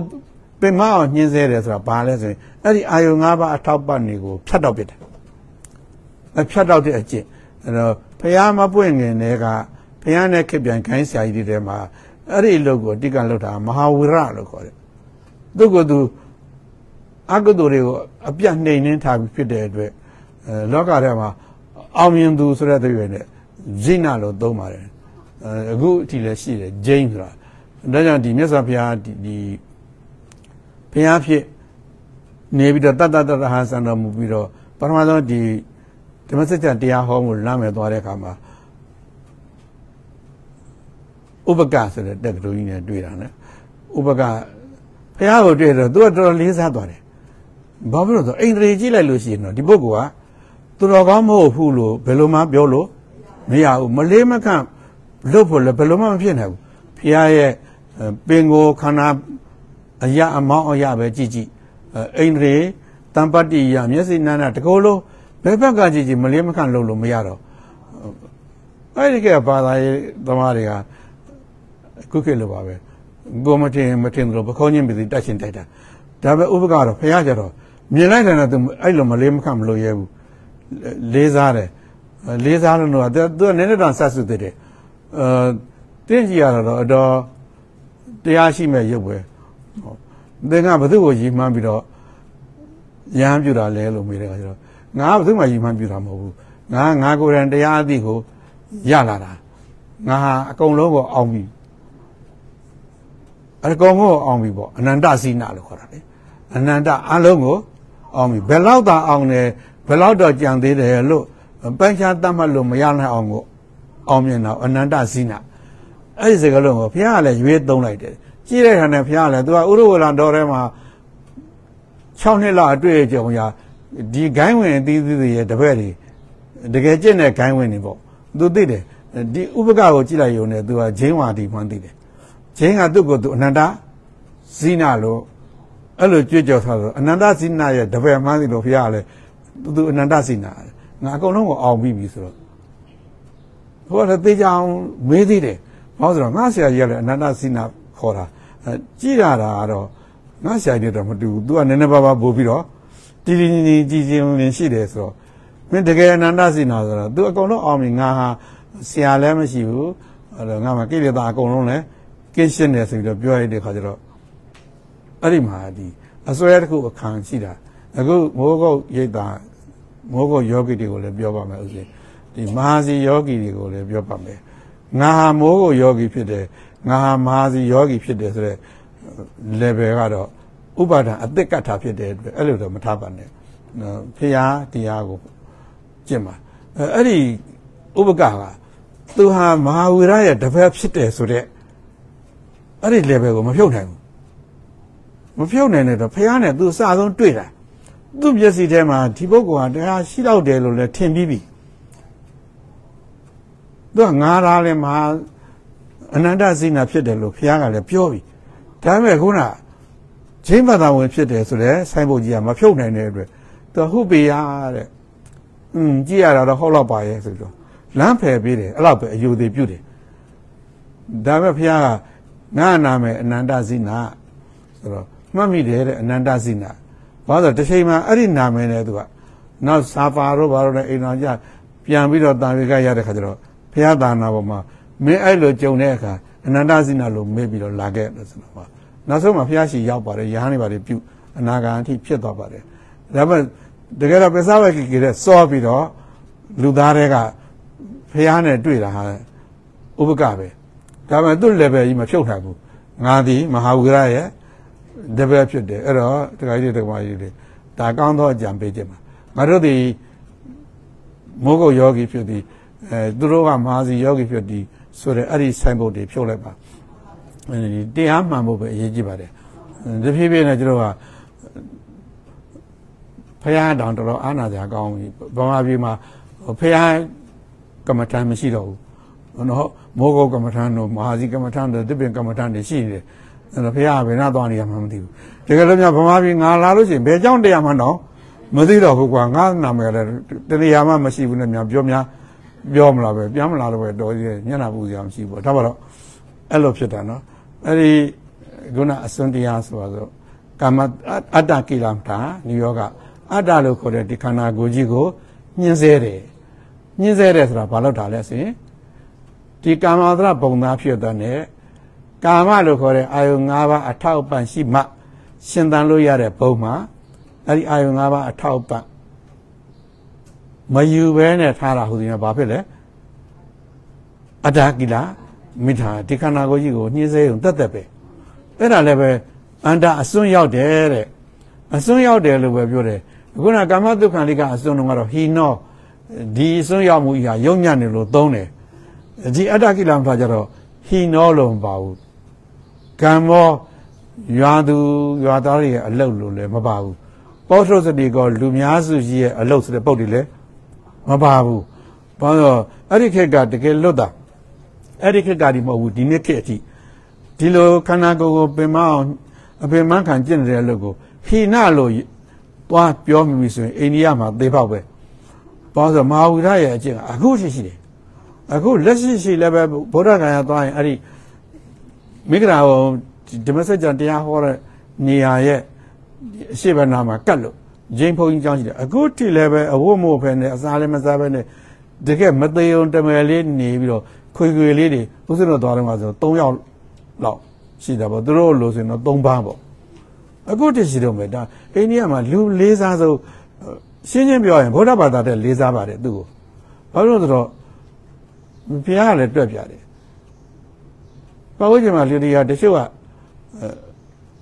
ပင်မအောင်ညှင်းဆဲတယ်ဆိုတာဘာလဲဆိုရင်အဲ့ဒီအာယု၅ပါးအထောက်ပံ့တွေကိုဖြတ်တော့ပြတယ်အဖြတ်တော့တဲ့အကျင့်အဲ့တော့ဘုရားမပွင့်ငင်တွေကဘုရားနဲ့ခေပြန်ခိုင်းဆရာကြီးတွေထဲမှာအဲ့ဒီအလုပ်ကိုအတိကလုပ်တာမဟာဝိရလို့ခေါ်တယ် သူကသူအကုသိုလ်တွေကိုအပြတ်နှိမ်နှင်းထားပြီးဖြစ်တဲ့အတွက်အဲလောကထဲမှာအောင်မြင်သူဆိုတဲ့သွေးနဲ့ဇိနလို့သုံးပါတယ်အခုအထိလည်းရှိတယ်ဂျိန်းဆိုတာဒါကြောင့်ဒီမြတ်စွာဘုရားဒီဒီဘုရားဖြစ်နေပြီးတော့တတတတဟာစံတော်မူပြီးတော့ပထမဆုံးဒီဓမ္မစကြာတရားဟောမှုလမ်းမယ်သွားတဲ့အခါမှာဥပကဆိုတဲ့တက်ကလေးနဲ့တွေ့တာနော်ဥပက ဘုရားကိုတွေ့တော့သူကတော်တော်လေးစားသွားတယ်ဘာဖြစ်လို့ဆိုအိန္ဒြေကြည့်လိုက်လို့ရှိရင်တော့ဒီပုဂ္ဂိုလ်ကသူတော်ကောင်းမဟုတ်ဘူးလို့ဘယ်လိုမှပြောလို့မရဘူးမလေးမခန့်လုပ်ဖို့လည်းဘယ်လိုမှမဖြစ်နိုင်ဘူးဖះရဲ့ပင်ကိုခန္ဓာအရာအမောင်းအရာပဲကြည့်ကြည့်အိန္ဒြေတံပတ္တိယမျက်စိနာနာတကောလုံးဘယ်ဘက်ကကြည့်ကြည့်မလေးမခန့်လုပ်လို့မရတော့အဲ့ဒီကဘာသာရေးသမားတွေကခုခေတ်လိုပါပဲ ကိုမထင်မထင်လို့ပခေါင်းချင်းပြည်တက်ရှင်တိုက်တာဒါပဲဥပကတော့ဖះကြတော့မြင်လိုက်တယ်တော့အဲ့လိုမလေးမခန့်မလို့ရဲဘူးလေးစားတယ်လေးစားလို့တော့သူကနည်းနည်းတော့ဆက်စုသေးတယ်အဲတင်းကြည့်ရတော့အတော်တရားရှိမဲ့ရုပ်ပဲသင်ကဘသူ့ကိုရည်မှန်းပြီးတော့ရဟန်းပြတာလဲလို့မေးတယ်ခါကျတော့ငါဘသူ့မှရည်မှန်းပြတာမဟုတ်ဘူးငါငါကိုယ်တိုင်တရားအသိကိုရလာတာငါဟာအကုန်လုံးကိုအောင်ပြီ အကုန်ကိုအောင်ပြီပေါ့အနန္တစိနာလို့ခေါ်တာလေအနန္တအလုံးကိုအောင်ပြီဘယ်လောက်သာအောင်တယ်ဘယ်လောက်တော့ကြံသေးတယ်လို့ပန်းချာတတ်မှတ်လို့မရနိုင်အောင်ကိုအောင်မြင်တော့အနန္တဇိနာအဲ့ဒီစကားလုံးကိုဘုရားကလည်းရွေးသုံးလိုက်တယ်ကြည့်တဲ့ခါနဲ့ဘုရားကလည်းသူကဥရဝလတော်ထဲမှာ6နှစ်လောက်အတွေ့အကြုံရဒီဂိုင်းဝင်အသီးသီးတွေရဲ့တပည့်တွေတကယ်ကျင့်တဲ့ဂိုင်းဝင်တွေပေါ့သူသိတယ်ဒီဥပကကိုကြည့်လိုက်ရုံနဲ့သူကဂျင်းဝါဒီမှန်းသိတယ် ဂျင်းကသူ့ကိုသူအနန္တဇိနာလို့အဲ့လိုကြွကြော်ထားဆိုအနန္တဇိနာရဲ့တပည့်မှန်းသိလို့ဘုရားကလည်းသူအနန္တဇိနာငါအကုန်လုံးကိုအောင်ပြီးပြီဆိုတော့ဟိုကလည်းသေချာအောင်မေးသေးတယ်ဘာလို့ဆိုတော့ငါဆရာကြီးကလည်းအနန္တဇိနာခေါ်တာကြည့်ရတာကတော့ငါဆရာကြီးတော့မတူဘူး तू ကနည်းနည်းပါးပါးပို့ပြီးတော့တည်တည်ငြိမ်ကြည်ချင်းဝင်ရှိတယ်ဆိုတော့မင်းတကယ်အနန္တဇိနာဆိုတော့ तू အကုန်လုံးအောင်ပြီငါဟာဆရာလည်းမရှိဘူးအဲ့တော့ငါမှကိလေသာအကုန်လုံးလည်း ကင်းရှင်းတယ်ဆိုပြီးတော့ပြောရတဲ့ခါကျတော့အဲ့ဒီမှာဒီအစွဲတစ်ခုအခန်းရှိတာအခုမိုးကုတ်ရိတ်တာမိုးကုတ်ယောဂီတွေကိုလည်းပြောပါမယ်ဥစဉ်ဒီမဟာစီယောဂီတွေကိုလည်းပြောပါမယ်ငါဟာမိုးကုတ်ယောဂီဖြစ်တယ်ငါဟာမဟာစီယောဂီဖြစ်တယ်ဆိုတော့ level ကတော့ဥပါဒံအသက်ကထာဖြစ်တဲ့အတွက်အဲ့လိုတော့မထားပါနဲ့ဖရာတရားကိုကျင့်ပါအဲ့ဒီဥပကကသူဟာမဟာဝီရရဲ့တပည့်ဖြစ်တယ်ဆိုတော့ အဲ့ဒီ level ကိုမဖြုတ်နိုင်ဘူးမဖြုတ်နိုင်တဲ့တော့ဖះနဲ့သူအစဆုံးတွေ့တာသူ့မျက်စိထဲမှာဒီပုဂ္ဂိုလ်ဟာတရားရှိတော့တယ်လို့လည်းထင်ပြီးပြီသူကငါးသားလည်းမဟာအနန္တစိနာဖြစ်တယ်လို့ဖះကလည်းပြောပြီဒါပေမဲ့ခုနချင်းဘာသာဝင်ဖြစ်တယ်ဆိုတော့ဆိုင်းဘုတ်ကြီးကမဖြုတ်နိုင်တဲ့အတွက်သူဟုတ်ပေရတဲ့อืมကြည့်ရတာတော့ဟုတ်တော့ပါရဲ့ဆိုတော့လမ်းဖယ်ပေးတယ်အဲ့လောက်ပဲအယူသေးပြုတ်တယ်ဒါပေမဲ့ဖះက ငါနာမယ်အနန္တစိနာဆိုတော့မှတ်မိတယ်တဲ့အနန္တစိနာဘာလို့တစ်ချိန်မှာအဲ့ဒီနာမည်နဲ့သူကနောက်စာပါတော့ဘာလို့လဲအိမ်တော်ကြပြန်ပြီးတော့တာဝေကရတဲ့ခါကျတော့ဘုရားသာနာပေါ်မှာမင်းအဲ့လိုကြုံတဲ့အခါအနန္တဇိနလို့မေးပြီးတော့လာခဲ့တယ်ဆိုတော့နောက်ဆုံးမှာဘုရားရှိရောက်ပါတယ်ယဟန်နေပါတယ်ပြုအနာဂံအထိဖြစ်သွားပါတယ်ဒါပေမဲ့တကယ်တော့ပစ္စာဝကိကေတဲ့စောပြီးတော့လူသားတွေကဘုရားနဲ့တွေ့တာဟာဥပကပဲ ဒါပေမဲ့သူ့ level ကြီးမဖြုတ်နိုင်ဘူးငါသည်မဟာဝီရရဲ့ level ဖြစ်တယ်အဲ့တော့တခါကြီးတခါကြီးတွေဒါကောင်းသောအကြံပေးခြင်းပါငါတို့ဒီမိုးကုတ်ယောဂီဖြစ်သည်အဲသူတို့ကမဟာစီယောဂီဖြစ်သည်ဆိုတဲ့အဲ့ဒီဆိုင်ဘုတ်တွေဖြုတ်လိုက်ပါအဲဒီတရားမှန်ဖို့ပဲအရေးကြီးပါတယ်တဖြည်းဖြည်းနဲ့ကျွန်တော်ကဖះတောင်တော်တော်အာနာစရာကောင်းပြီဗမာပြည်မှာဖះကမ္မထမ်းမရှိတော့ဘူး နော်မိုးကုတ်ကမ္မထမ်းတို့မဟာစီကမ္မထမ်းတို့တစ်ပင်ကမ္မထမ်းတွေရှိနေတယ်အဲ့တော့ဖះကဘယ်နှသွားနေရမှမသိဘူးတကယ်လို့များဗမာပြည်ငါလာလို့ရှိရင်ဘယ်ကြောင့်တရားမှန်းတော့မသိတော့ဘူးကွာငါနာမည်လည်းတရားမှမရှိဘူးနဲ့များပြောများပြောမလားပဲပြန်မလာတော့ပဲတော်ကြီးညနာပူစရာမရှိဘူးဒါပါတော့အဲ့လိုဖြစ်တာနော်အဲ့ဒီခုနအစွန်းတရားဆိုတော့ကာမအတ္တကိလမတာနိယောကအတ္တလို့ခေါ်တဲ့ဒီခန္ဓာကိုယ်ကြီးကိုညှင်းဆဲတယ်ညှင်းဆဲတယ်ဆိုတာဘာလို့တာလဲဆိုရင် ဒီကာမသရပုံသားဖြစ်တဲ့ကာမလို့ခေါ်တဲ့အာယု၅ပါးအထောက်ပံ့ရှိမှရှင်သန်လို့ရတဲ့ဘုံမှာအဲ့ဒီအာယု၅ပါးအထောက်ပံ့မယူဘဲနဲ့ထားတာဟိုဒီမှာဘာဖြစ်လဲအတ္တကိလမိထာဒီခန္ဓာကိုယ်ကြီးကိုညှင်းဆဲုံတက်တက်ပဲအဲ့ဒါလည်းပဲအန္တအစွန်းရောက်တယ်တဲ့အစွန်းရောက်တယ်လို့ပဲပြောတယ်ခုနကာမဒုက္ခလေးကအစွန်းတော့ကတော့ဟီနောဒီအစွန်းရောက်မှုကြီးဟာယုံညံ့နေလို့သုံးတယ် ဒီအတ္တကိလမထားကြတော့ဟီနောလို့မပါဘူးကံမောရွာသူရွာသားတွေရဲ့အလုတ်လို့လည်းမပါဘူးပောထုစတိကောလူများစုကြီးရဲ့အလုတ်ဆိုတဲ့ပုတ်တွေလည်းမပါဘူးဘာလို့အဲ့ဒီခေတ်ကတကယ်လွတ်တာအဲ့ဒီခေတ်ကဒီမဟုတ်ဘူးဒီနေ့ခေတ်အထိဒီလိုခန္ဓာကိုယ်ကိုပင်မအောင်အပင်မခံကျင့်တဲ့အလုပ်ကိုဟိနလို့သွားပြောမိပြီဆိုရင်အိန္ဒိယမှာသေပေါက်ပဲဘာလို့ဆိုမဟာဝီရရဲ့အကျင့်အခုရှိရှိတယ် အခုလက်ရှိရှိလည်းပဲဗုဒ္ဓဂါယသွားရင်အဲ့ဒီမိဂရာဟောဓမ္မစကြာတရားဟောတဲ့နေရာရဲ့အရှိဘနာမှာကတ်လို့ဂျိန်ဖုန်ကြီးကြောင်းရှိတယ်အခုထိလည်းပဲအဝတ်မို့ဖဲနဲ့အစားလည်းမစားဘဲနဲ့တကယ်မသေးုံတမယ်လေးနေပြီးတော့ခွေခွေလေးတွေဥစ္စရသွားတော့မှာဆို3ယောက်လောက်ရှိတာပေါ့သူတို့လို့ဆိုရင်တော့3ပါးပေါ့အခုတည်းရှိတော့မယ်ဒါအိန္ဒိယမှာလူလေးစားဆုံးရှင်းရှင်းပြောရင်ဗုဒ္ဓဘာသာတဲ့လေးစားပါတယ်သူ့ကိုဘာလို့လဲဆိုတော့ ဘုရားကလည်းတွက်ပြတယ်ပဝိဇ္ဇမှာလူတွေကတချို့က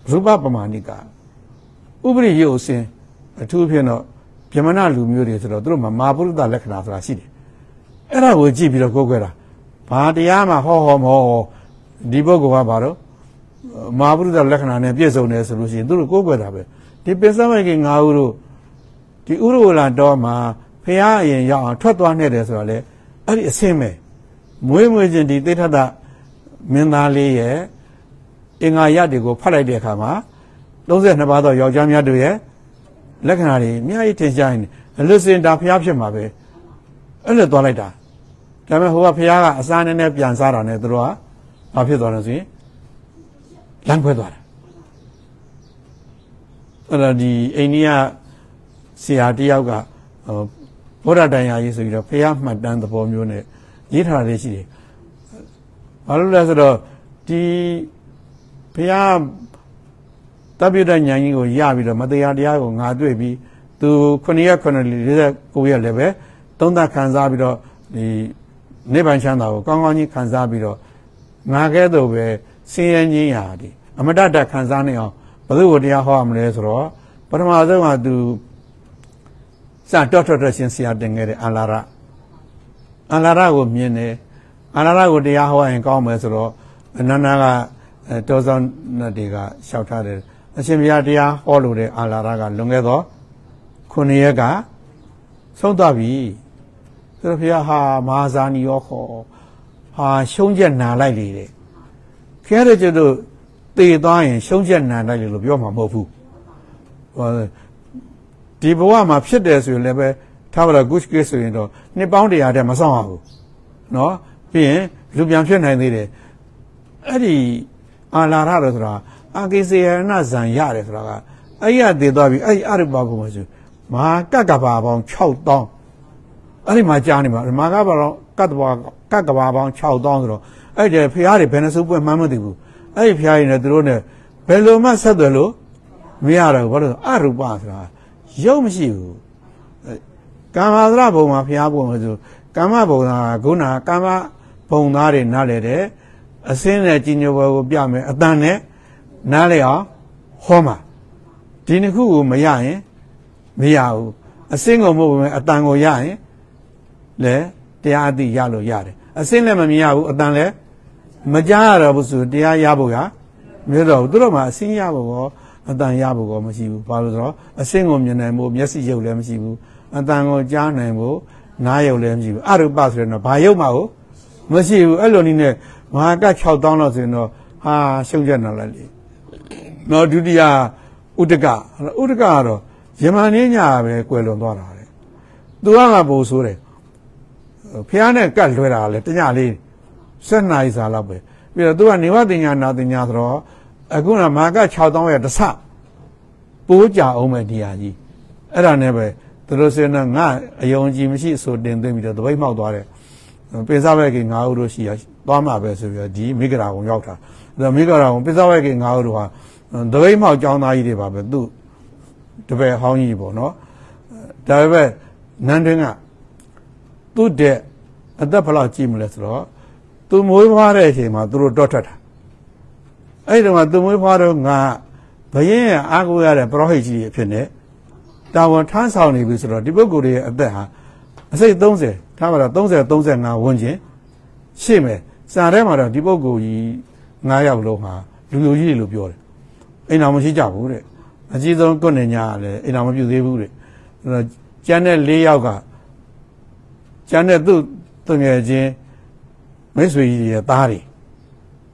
ရူပပမာဏိကဥပရိယုတ်စင်အထူးဖြင့်တော့ဗြဟ္မဏလူမျိုးတွေဆိုတော့သူတို့မှာမာပုရိသလက္ခဏာဆိုတာရှိတယ်အဲ့ဒါကိုကြည့်ပြီးတော့ကိုးကွယ်တာဘာတရားမှဟောဟောမဟောဒီပုဂ္ဂိုလ်ကဘာလို့မာပုရိသလက္ခဏာနဲ့ပြည့်စုံတယ်ဆိုလို့ရှိရင်သူတို့ကိုးကွယ်တာပဲဒီပစ္စမိတ်ကငါးဦးတို့ဒီဥရဝလာတော်မှာဖះအရင်ရောက်အောင်ထွက်သွားနေတယ်ဆိုတော့လေအဲ့ဒီအစင်းပဲ မွေးမွေးချင်းဒီသိထထမင်းသားလေးရဲ့အင်္ဂါရတွေကိုဖတ်လိုက်တဲ့အခါမှာ32ပါးသောယောက်ျားများတို့ရဲ့လက္ခဏာတွေအများကြီးထင်ရှားနေအလွတ်စင်ဒါဖျားဖြစ်မှာပဲအဲ့လိုသွားလိုက်တာဒါပေမဲ့ဟိုကဖျားကအစားနဲ့နဲ့ပြန်စားတာနဲ့သူတို့ကဘာဖြစ်သွားလဲဆိုရင်လမ်းခွဲသွားတာအဲ့ဒါဒီအိန္ဒိယဆရာတယောက်ကဗုဒ္ဓတရားရေးဆိုပြီးတော့ဖျားမှတ်တမ်းသဘောမျိုးနဲ့ ရေးထားတာရှိတယ်ဘာလို့လဲဆိုတော့ဒီဘုရားတပ်ပြတဲ့ညာကြီးကိုရပြီးတော့မတရားတရားကိုငါတွေ့ပြီးသူ9ရက်9 49ရက်လည်းပဲသုံးသပ်ခံစားပြီးတော့ဒီနိဗ္ဗာန်ချမ်းသာကိုကောင်းကောင်းကြီးခံစားပြီးတော့ငါကဲ့သို့ပဲဆင်းရဲခြင်းရာဒီအမတတခံစားနေအောင်ဘယ်သူ့ကိုတရားဟောရမလဲဆိုတော့ပထမဆုံးကသူစတော့တော့တော့ရှင်ဆရာတင်ခဲ့တဲ့အလာရ အလာရကိုမြင်တယ်အလာရကိုတရားဟောရင်ကောင်းမယ်ဆိုတော့အနန္ဒကတောဆောင်တွေကလျှောက်ထားတယ်အရှင်ဘုရားတရားဟောလို့တဲ့အာလာရကလွန်ခဲ့သောခုနှစ်ရက်ကဆုံးသွားပြီသူတို့ဘုရားဟာမဟာဇာနီရောခေါ်ဟာရှုံးချက်နာလိုက်လေတဲ့ခဲတဲ့ကျတို့တေသွားရင်ရှုံးချက်နာလိုက်လေလို့ပြောမှာမဟုတ်ဘူးဒီဘဝမှာဖြစ်တယ်ဆိုရင်လည်းပဲ ထားပါတော့ good case ဆိုရင်တော့နှစ်ပေါင်းတရာတည်းမဆောင်ရဘူးเนาะပြီးရင်လူပြန်ဖြစ်နိုင်သေးတယ်အဲ့ဒီအာလာရတော့ဆိုတာအာကိစေယနာဇံရတယ်ဆိုတာကအဲ့ရတည်သွားပြီအဲ့အရုပဘုံမှာဆိုမဟာကကဘာပေါင်း6000အဲ့ဒီမှာကြားနေမှာမဟာကဘာတော့ကတ္တဘာက ကတ်ကဘာပေါင်း6000ဆိုတော့အဲ့ဒီဖရားတွေဘယ်နှစုပွဲမှန်းမသိဘူးအဲ့ဒီဖရားတွေနဲ့သူတို့နဲ့ဘယ်လိုမှဆက်သွယ်လို့မရတော့ဘူးဘာလို့အရူပဆိုတာရုပ်မရှိဘူး ကာမသရဘုံမှာဖရားဘုံဆိုကာမဘုံသာခုနကာမဘုံသားတွေနားလေတယ်အစင်းနဲ့ကြီးညိုဘွယ်ကိုပြမယ်အတန်နဲ့နားလေအောင်ဟောမှာဒီနှစ်ခုကိုမရရင်မရဘူးအစင်းကိုမဟုတ်ဘူးအတန်ကိုရရင်လေတရားအသိရလို့ရတယ်အစင်းလည်းမမြင်ရဘူးအတန်လည်းမကြားရတော့ဘူးဆိုတရားရဖို့ကမြတ်တော်သူတို့မှာအစင်းရဖို့ကောအတန်ရဖို့ကောမရှိဘူးဘာလို့ဆိုတော့အစင်းကိုမြင်နိုင်ဖို့မျက်စိရုပ်လည်းမရှိဘူး အတန်ကိုကြားနိုင်ဖို့နားရုပ်လည်းမရှိဘူးအရုပဆိုရင်တော့ဘာရုပ်မှကိုမရှိဘူးအဲ့လိုနည်းနဲ့မဟာက6000လောက်ဆိုရင်တော့ဟာရှုံးချက်နာလိုက်လေနော်ဒုတိယဥဒကဥဒကကတော့ယမန်နေညာပဲကွယ်လွန်သွားတာလေသူကငါပို့ဆိုးတယ်ဖះနဲ့ကတ်လွှဲတာလေတညလေး7နာရီစာလောက်ပဲပြီးတော့သူကနေဝတင်ညာနာတင်ညာဆိုတော့အခုကမာက6000ရဲ့တဆပိုးကြအောင်မဲ့နေရာကြီးအဲ့ဒါနဲ့ပဲ သူတို့စင်းတော့ငါအယုံကြည်မရှိဆိုတင်သွင်းပြီးတော့တပိတ်မှောက်သွားတယ်ပိစဝဲကငါးဦးတို့ရှိရသွားမှာပဲဆိုပြီးတော့ဒီမိဂရာဝန်ရောက်တာအဲ့တော့မိဂရာဝန်ပိစဝဲကငါးဦးတို့ဟာတပိတ်မှောက်ကျောင်းသားကြီးတွေပါပဲသူ့တပည့်ဟောင်းကြီးပေါ့နော်ဒါပေမဲ့နန်းတွင်ကသူ့တဲ့အသက်ဘယ်လောက်ကြည့်မလဲဆိုတော့သူမွေးဖွားတဲ့အချိန်မှာသူတို့တောထွက်တာအဲ့ဒီတော့သူမွေးဖွားတော့ငါဘရင်ရဲ့အားကိုးရတဲ့ပရောဟိတ်ကြီးအဖြစ်နဲ့တာ ဝန်ထမ်းဆောင်နေပြီဆိုတော့ဒီပုဂ္ဂိုလ်ရဲ့အသက်ဟာအစိတ်30ထားပါတော့30 35ဝန်းကျင်ရှေ့မယ်စာထဲမှာတော့ဒီပုဂ္ဂိုလ်ကြီး9ယောက်လုံးဟာလူလူကြီးလို့ပြောတယ်အိမ်တော်မရှိကြဘူးတဲ့အကြီးဆုံးကွနေညာကလည်းအိမ်တော်မပြုသေးဘူးတဲ့အဲ့တော့ကျန်တဲ့၄ယောက်ကကျန်တဲ့သူ့တငယ်ချင်းမိတ်ဆွေကြီးရဲ့သားတွေ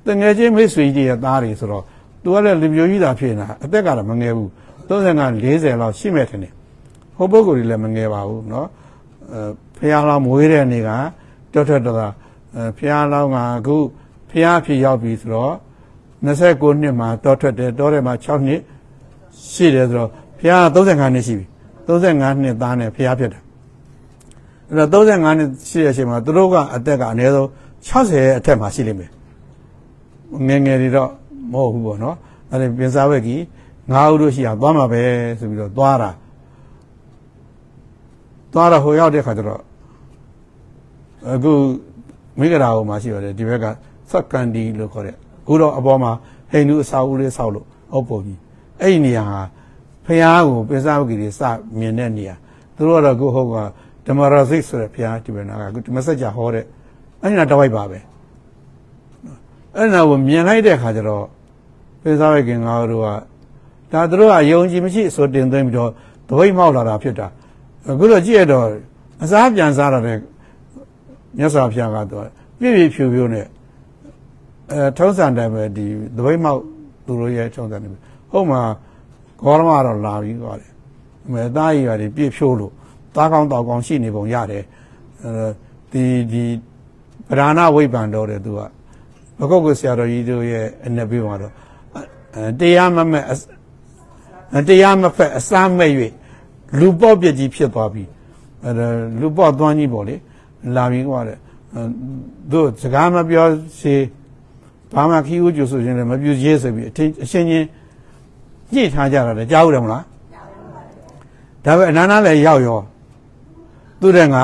တငယ်ချင်းမိတ်ဆွေကြီးရဲ့သားတွေဆိုတော့သူကလည်းလူမျိုးကြီးတာဖြစ်နေတာအသက်ကတော့မငယ်ဘူး 35 40လောက်ရှိမဲ့ထင်တယ်ဟိုပုဂ္ဂိုလ်တွေလည်းမငယ်ပါဘူးเนาะအဲဖះလောင်းမွေးတဲ့နေ့ကတောထွက်တော့အဲဖះလောင်းကအခုဖះဖြစ်ရောက်ပြီဆိုတော့29နှစ်မှာတောထွက်တယ်တောထဲမှာ6နှစ်ရှိတယ်ဆိုတော့ဖះ35နှစ်ရှိပြီ35နှစ်သားနဲ့ဖះဖြစ်တယ်အဲ့တော့35နှစ်ရှိတဲ့အချိန်မှာသူတို့ကအသက်ကအနည်းဆုံး60အထက်မှာရှိလိမ့်မယ်ငယ်ငယ်တွေတော့မဟုတ်ဘူးပေါ့နော်အဲ့ဒါပြင်စားဝက်ကြီး ငါးဦးတို့ရှိအောင်သွားမှာပဲဆိုပြီးတော့သွားတာသွားတော့ဟိုရောက်တဲ့ခါကျတော့အခုမိဂရာဟိုမှာရှိပါတယ်ဒီဘက်ကစက်ကန်ဒီလို့ခေါ်တဲ့အခုတော့အပေါ်မှာဟိန္ဒူအစာဦးလေးဆောက်လို့အောက်ပုံကြီးအဲ့ဒီနေရာဟာဖះကိုပြင်စားဝက်ကြီးတွေစမြင်တဲ့နေရာသူတို့ကတော့ကိုဟုတ်ကဓမ္မရာစိတ်ဆိုတဲ့ဘုရားဒီဘနာကဒီမဆက်ကြဟောတဲ့အဲ့ဒါတဝိုက်ပါပဲအဲ့ဒါကိုမြင်လိုက်တဲ့အခါကျတော့ပိဿဝိကင်ငါတို့က ဒါတို့ကယုံကြည်မရှိဆိုတင်သွင်းပြီးတော့တဝိုက်မောက်လာတာဖြစ်တာအခုတော့ကြည့်ရတော့အစားပြန်စားရတဲ့မြတ်စွာဘုရားကတော့ပြည့်ပြည့်ဖြူဖြူနဲ့အဲထုံးစံတယ်ပဲဒီတဝိုက်မောက်သူတို့ရဲ့ထုံးစံတယ်ဟုတ်မှာဂေါရမတော့လာပြီးသွားတယ်အမေသားကြီးကပြည့်ဖြိုးလို့သားကောင်းတောက်ကောင်းရှိနေပုံရတယ်အဲဒီဒီဗราဏဝိပ္ပံတော်တယ်သူကဘဂုတ်ကဆရာတော်ကြီးတို့ရဲ့အနက်ပေးမှာတော့တရားမမဲ့ တရားမဖက်အစားမဲ့၍လူပေါ့ပြကြီးဖြစ်သွားပြီအဲလူပေါ့သွမ်းကြီးပေါ့လေလာပြီးကွာတဲ့တို့စကားမပြောစေဘာမှခီးဦးကျဆိုခြင်းလည်းမပြုရဲဆိုပြီးအချင်းအချင်းချင်းညှိထားကြတာလေကြားဦးတယ်မလားဒါပဲအနာနာလည်းရောက်ရောသူတဲ့ငါ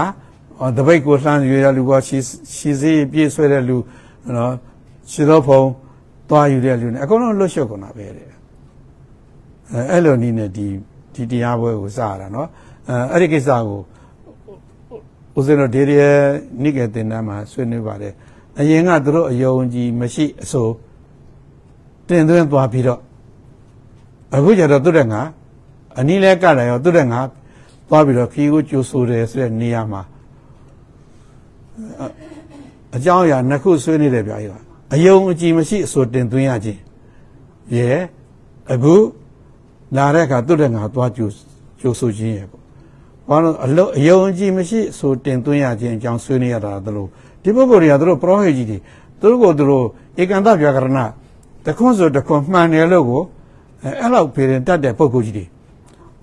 တပိတ်ကိုလှမ်းရွေတဲ့လူကရှီရှီစေးပြည့်ဆွဲတဲ့လူနော်ရှီတော့ဖုံသွားယူတဲ့လူနဲ့အကုန်လုံးလွတ်လျှော့ကုန်တာပဲတဲ့ အဲအဲ့လိုနည်းနဲ့ဒီဒီတရားပွဲကိုစရတာနော်အဲအဲ့ဒီကိစ္စကိုဦးဇင်းတို့ဒေရီနိကေတင်တန်းမှာဆွေးနွေးပါတယ်အရင်ကသူတို့အယုံကြည်မရှိအဆိုတင်သွင်းသွားပြီးတော့အခုကျတော့သူတဲ့ငါအနည်းလဲကလည်းရောသူတဲ့ငါသွားပြီးတော့ခီးကိုကြိုးဆိုတယ်ဆိုတဲ့နေရာမှာအကြောင်းအရာနှစ်ခုဆွေးနေတယ်ဗျာကြီးအယုံအကြည်မရှိအဆိုတင်သွင်းရခြင်းရဲအခု လာတဲ့အခါသူ့တဲ့ငါသွားကြိုးကြိုးဆိုခြင်းရဲ့ပေါ့ဘာလို့အလုံးအယုံအကြည်မရှိဆိုတင်သွင်းရခြင်းအကြောင်းဆွေးနေရတာတလို့ဒီပုဂ္ဂိုလ်တွေကသူတို့ပရောဟိတ်ကြီးတွေသူတို့ကိုသူတို့ဧကန်တဗျာကရဏတခွန်းဆိုတခွန်းမှန်တယ်လို့ကိုအဲ့လောက်ဖေရင်တတ်တဲ့ပုဂ္ဂိုလ်ကြီးတွေ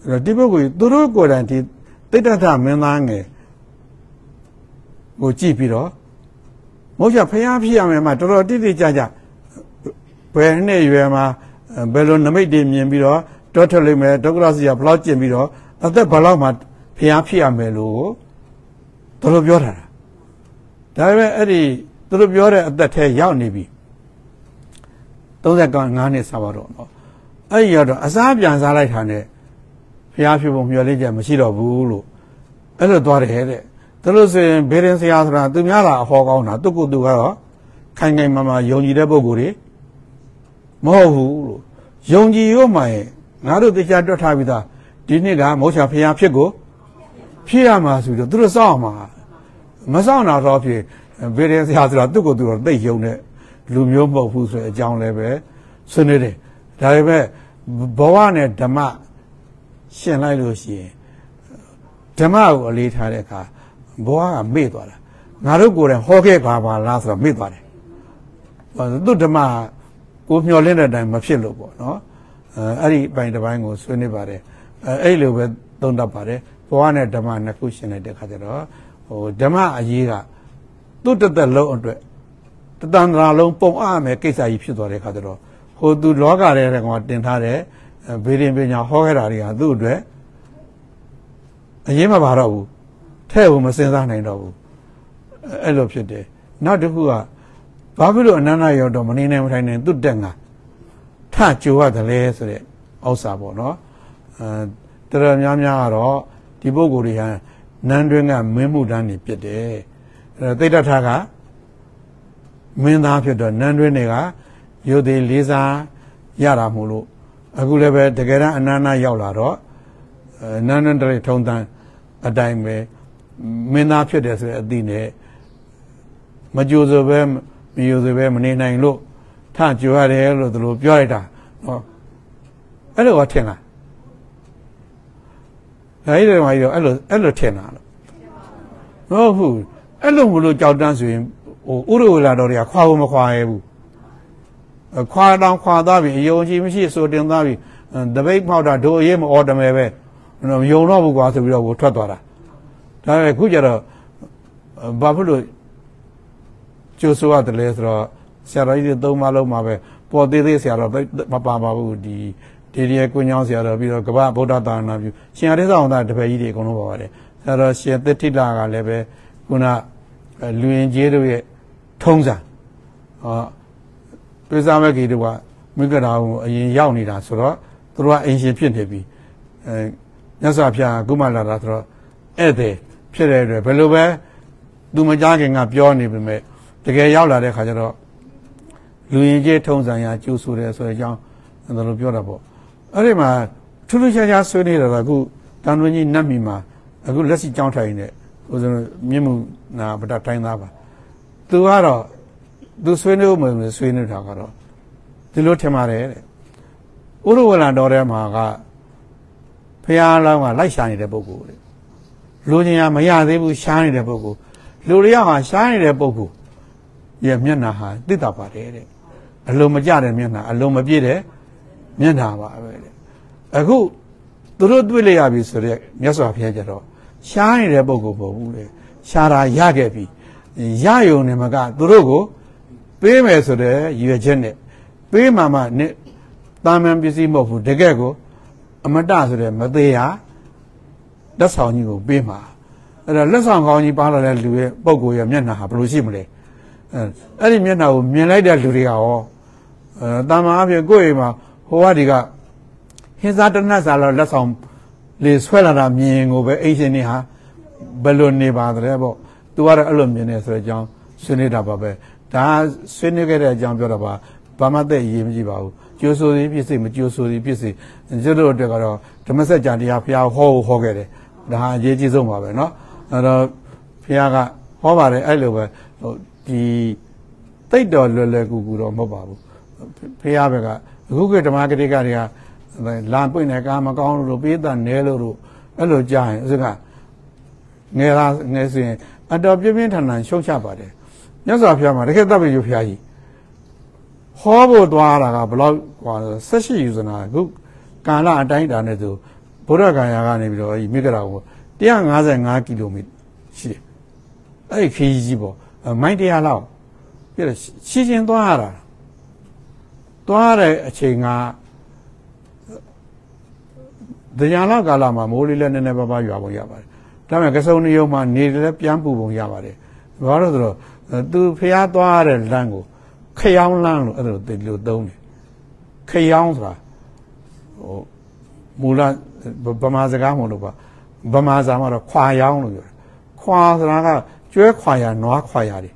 အဲ့တော့ဒီပုဂ္ဂိုလ်သူတို့ကိုယ်တိုင်ဒီတိတ္တထမင်းသားငယ်ကိုကြည့်ပြီးတော့မဟုတ်ချဖျားဖြစ်ရမယ်မှာတော်တော်တိတိကျကျဘယ်နှစ်ရွယ်မှာဘယ်လိုနမိတ်တွေမြင်ပြီးတော့ တောထွက်လိမ့်မယ်ဒုက္ခရစီကဘလောက်ကျင်ပြီးတော့အသက်ဘလောက်မှဖျားဖြစ်ရမယ်လို့တော်တော်ပြောထားတာဒါပေမဲ့အဲ့ဒီသူတို့ပြောတဲ့အသက်ထဲရောက်နေပြီ35နှစ်ဆပါတော့နော်အဲ့ဒီတော့အစားပြန်စားလိုက်တာနဲ့ဖျားဖြစ်ဖို့မျှော်လင့်ချက်မရှိတော့ဘူးလို့အဲ့လိုသွားတယ်တဲ့သူတို့ဆိုရင်ဘေးရင်ဆရာဆိုတာသူများလာအဟောကောင်းတာသူကသူကတော့ခိုင်ခိုင်မာမာယုံကြည်တဲ့ပုံကိုယ်တွေမဟုတ်ဘူးလို့ယုံကြည်ရောမှရင် ငါတို့တရားတွက်ထားပြီးသားဒီနှစ်ကမောချာဖျားဖြစ်ကိုဖြစ်ရမှာဆိုတော့သူတို့စောင့်မှာမစောင့်တော့ဖြစ်ဘေးရင်ဆရာဆိုတာသူ့ကိုယ်သူတော့သိယုံတဲ့လူမျိုးမဟုတ်ဘူးဆိုတဲ့အကြောင်းလည်းပဲဆွေးနွေးတယ်ဒါပေမဲ့ဘဝနဲ့ဓမ္မရှင်းလိုက်လို့ရှိရင်ဓမ္မကိုအလေးထားတဲ့အခါဘဝကမေ့သွားတာငါတို့ကိုယ်တိုင်ဟောခဲ့ပါပါလားဆိုတော့မေ့သွားတယ်သူဓမ္မကိုမျောလင့်တဲ့အတိုင်းမဖြစ်လို့ပေါ့နော် အဲအဲ့ဒီအပိုင်းတစ်ပိုင်းကိုဆွေးနွေးပါတယ်အဲအဲ့လိုပဲသုံးတတ်ပါတယ်ဘဝနဲ့ဓမ္မနှစ်ခုရှင်းလိုက်တဲ့အခါကျတော့ဟိုဓမ္မအရေးကသူ့တသက်လုံးအတွက်တတန်တရာလုံးပုံအားမယ်ကိစ္စကြီးဖြစ်သွားတဲ့အခါကျတော့ဟိုသူလောကထဲကတင်ထားတဲ့ဘေးရင်ပညာဟောခဲ့တာတွေကသူ့အတွက်အရေးမပါတော့ဘူးထဲ့ဖို့မစင်စားနိုင်တော့ဘူးအဲ့လိုဖြစ်တယ်နောက်တစ်ခုကဘာဖြစ်လို့အနန္တရောက်တော့မနေနိုင်မထိုင်နိုင်သူ့တက်ငါ ထကြိုရတယ်လေဆိုတဲ့ဥစ္စာပေါ့နော်အဲတော်များများကတော့ဒီပုဂ္ဂိုလ်တွေဟာနန်းတွင်းကမင်းမှုတန်းနေဖြစ်တယ်အဲသိတ္တထာကမင်းသားဖြစ်တော့နန်းတွင်းတွေကယုတ်သေးလေးစားရတာမို့လို့အခုလည်းပဲတကယ်တမ်းအနန္တရောက်လာတော့နန်းတွင်းတရိထုံတန်းအတိုင်းပဲမင်းသားဖြစ်တယ်ဆိုတဲ့အသည့်နဲ့မကြိုဆိုပဲမကြိုဆိုပဲမနေနိုင်လို့ ထကြိုရတယ်လို့သူတို့ပြောလိုက်တာဟောအဲ့လိုကထင်လားအဲ့ဒီတော့မှအဲ့လိုအဲ့လိုထင်တာလို့မဟုတ်ဘူးအဲ့လိုမလို့ကြောက်တန်းဆိုရင်ဟိုဥရဝေလာတော်တွေကခွာဖို့မခွာရဘူးခွာတောင်ခွာသွားပြီအယုံကြည်မရှိဆိုတင်သွားပြီတပိတ်မောက်တာဒိုအရေးမအော်တမယ်ပဲမယုံတော့ဘူးကွာဆိုပြီးတော့ကိုထွက်သွားတာဒါပေမဲ့ခုကျတော့ဘာဖြစ်လို့ကျိုးဆိုရတယ်လဲဆိုတော့ ဆရာတော်ကြီးတွေသုံးပါလုံးမှာပဲပေါ်သေးသေးဆရာတော်မပါပါဘူးဒီဒီရီကွညောင်းဆရာတော်ပြီးတော့ကမ္ဘာဗုဒ္ဓသာနာပြုရှင်အရိသအောင်သားတပည့်ကြီးတွေအကုန်လုံးပါပါတယ်ဆရာတော်ရှင်သစ်ထိလာကလည်းပဲခုနလူရင်ကျေးတို့ရဲ့ထုံးစံဟောပိစာမဂီတို့ကမိဂရာကိုအရင်ရောက်နေတာဆိုတော့သူတို့ကအင်ရှင်ဖြစ်နေပြီအဲမြတ်စွာဘုရားကုမလာတာဆိုတော့ဧည့်သည်ဖြစ်တဲ့အတွက်ဘယ်လိုပဲသူမကြားခင်ကပြောနေပေမဲ့တကယ်ရောက်လာတဲ့ခါကျတော့ လူရင်ကျေးထုံးစံရာကျူဆူတယ်ဆိုတဲ့အကြောင်းဒါလိုပြောတာပေါ့အဲ့ဒီမှာထူးထူးခြားခြားဆွေးနေတာကအခုတန်တွင်းကြီးနတ်မီမှာအခုလက်ရှိကြောင်းထိုင်နေဥစဉ်မြင့်မှုနာဗဒတိုင်းသားပါသူကတော့သူဆွေးနွေးမှမဆွေးနွေးတာကတော့ဒီလိုထင်ပါတယ်တဲ့ဥရဝလန်တော်ထဲမှာကဖះလောင်းကလိုက်ရှာနေတဲ့ပုဂ္ဂိုလ်တဲ့လူချင်းကမရသေးဘူးရှားနေတဲ့ပုဂ္ဂိုလ်လူတွေကဟာရှားနေတဲ့ပုဂ္ဂိုလ်ရဲ့မျက်နှာဟာတိတာပါတယ်တဲ့ အလုံးမကြတဲ့မျက်နှာအလုံးမပြည့်တဲ့မျက်နှာပါပဲတဲ့အခုသူတို့တွေ့လိုက်ရပြီဆိုတော့မြတ်စွာဘုရားကျတော့ရှားနေတဲ့ပုဂ္ဂိုလ်မဟုတ်ဘူးလေရှားတာရခဲ့ပြီရယုံနေမကသူတို့ကိုပေးမယ်ဆိုတဲ့ရည်ရွယ်ချက်နဲ့ပေးမှမှနဲ့တာမန်ပစ္စည်းမဟုတ်ဘူးတကယ်ကို အမတဆိုတဲ့မသေးရလက်ဆောင်ကြီးကိုပေးမှာအဲ့တော့လက်ဆောင်ကောင်းကြီးပါလာတဲ့လူရဲ့ပုံကိုယ်ရဲ့မျက်နှာဟာဘယ်လိုရှိမလဲ အဲ့ဒီမျက်နှာကိုမြင်လိုက်တဲ့လူတွေကရောအဲတာမန်အဖြစ်ကိုယ့်အိမ်မှာဟိုကဒီကဟင်းစားတနတ်စားတော့လက်ဆောင်လေဆွဲလာတာမြင်ကိုပဲအိမ်ရှင်တွေဟာဘယ်လိုနေပါသလဲပေါ့သူကတော့အဲ့လိုမြင်နေဆိုတဲ့အကြောင်းဆွေးနွေးတာပါပဲဒါဆွေးနွေးခဲ့တဲ့အကြောင်းပြောတာပါဘာမှတဲ့ရေးမကြည့်ပါဘူးကျိုးဆိုသည်ဖြစ်စေမကျိုးဆိုသည်ဖြစ်စေကျွတ်တို့အတွက်ကတော့ဓမ္မစကြာတရားဘုရားဟောဟောခဲ့တယ်ဒါဟာအရေးကြီးဆုံးပါပဲเนาะအဲ့တော့ဘုရားကဟောပါတယ်အဲ့လိုပဲဟို ဒီတိတ်တော်လွယ်လွယ်ကူကူတော့မဟုတ်ပါဘူးဘုရားဘက်ကအခုကဓမ္မဂတိကတွေကလာပွင့်တဲ့ကာမကောင်းလို့ပေးတာနဲလို့လို့အဲ့လိုကြားရင်ဥစ္စာငယ်လားငယ်ဆိုရင်အတော်ပြင်းပြင်းထန်ထန်ရှုံချပါတယ်မြတ်စွာဘုရားမှာတကယ်တပ်ပြီးဘုရားကြီးဟောဖို့သွားတာကဘလောက်ဟောဆက်ရှိယူစနာအခုကာလအတိုင်းတာနဲ့ဆိုဗုဒ္ဓဂါယာကနေပြီးတော့ဒီမိဂရာကို155ကီလိုမီတာရှိတယ်အဲ့ဒီခီးကြီးပေါ့ မိုင်းတရားလောက်ပြီးတော့ရှင်းရှင်းသွားရတာသွားတဲ့အချိန်ကတရားလာကာလမှာမိုးလေးလည်းနည်းနည်းပါးပါးရွာပုံရပါတယ်ဒါပေမဲ့ကစုံနေုံမှာနေလည်းပြန်ပူပုံရပါတယ်ဘာလို့ဆိုတော့သူဖျားသွားတဲ့လမ်းကိုခရောင်းလမ်းလို့အဲ့လိုဒီလိုသုံးတယ်ခရောင်းဆိုတာဟိုမူလဗမာစကားမလို့ပါဗမာစာမှာတော့ခွာရောင်းလို့ပြောတယ်ခွာဆိုတာက ကျွဲခွာရနွားခွာရတွေ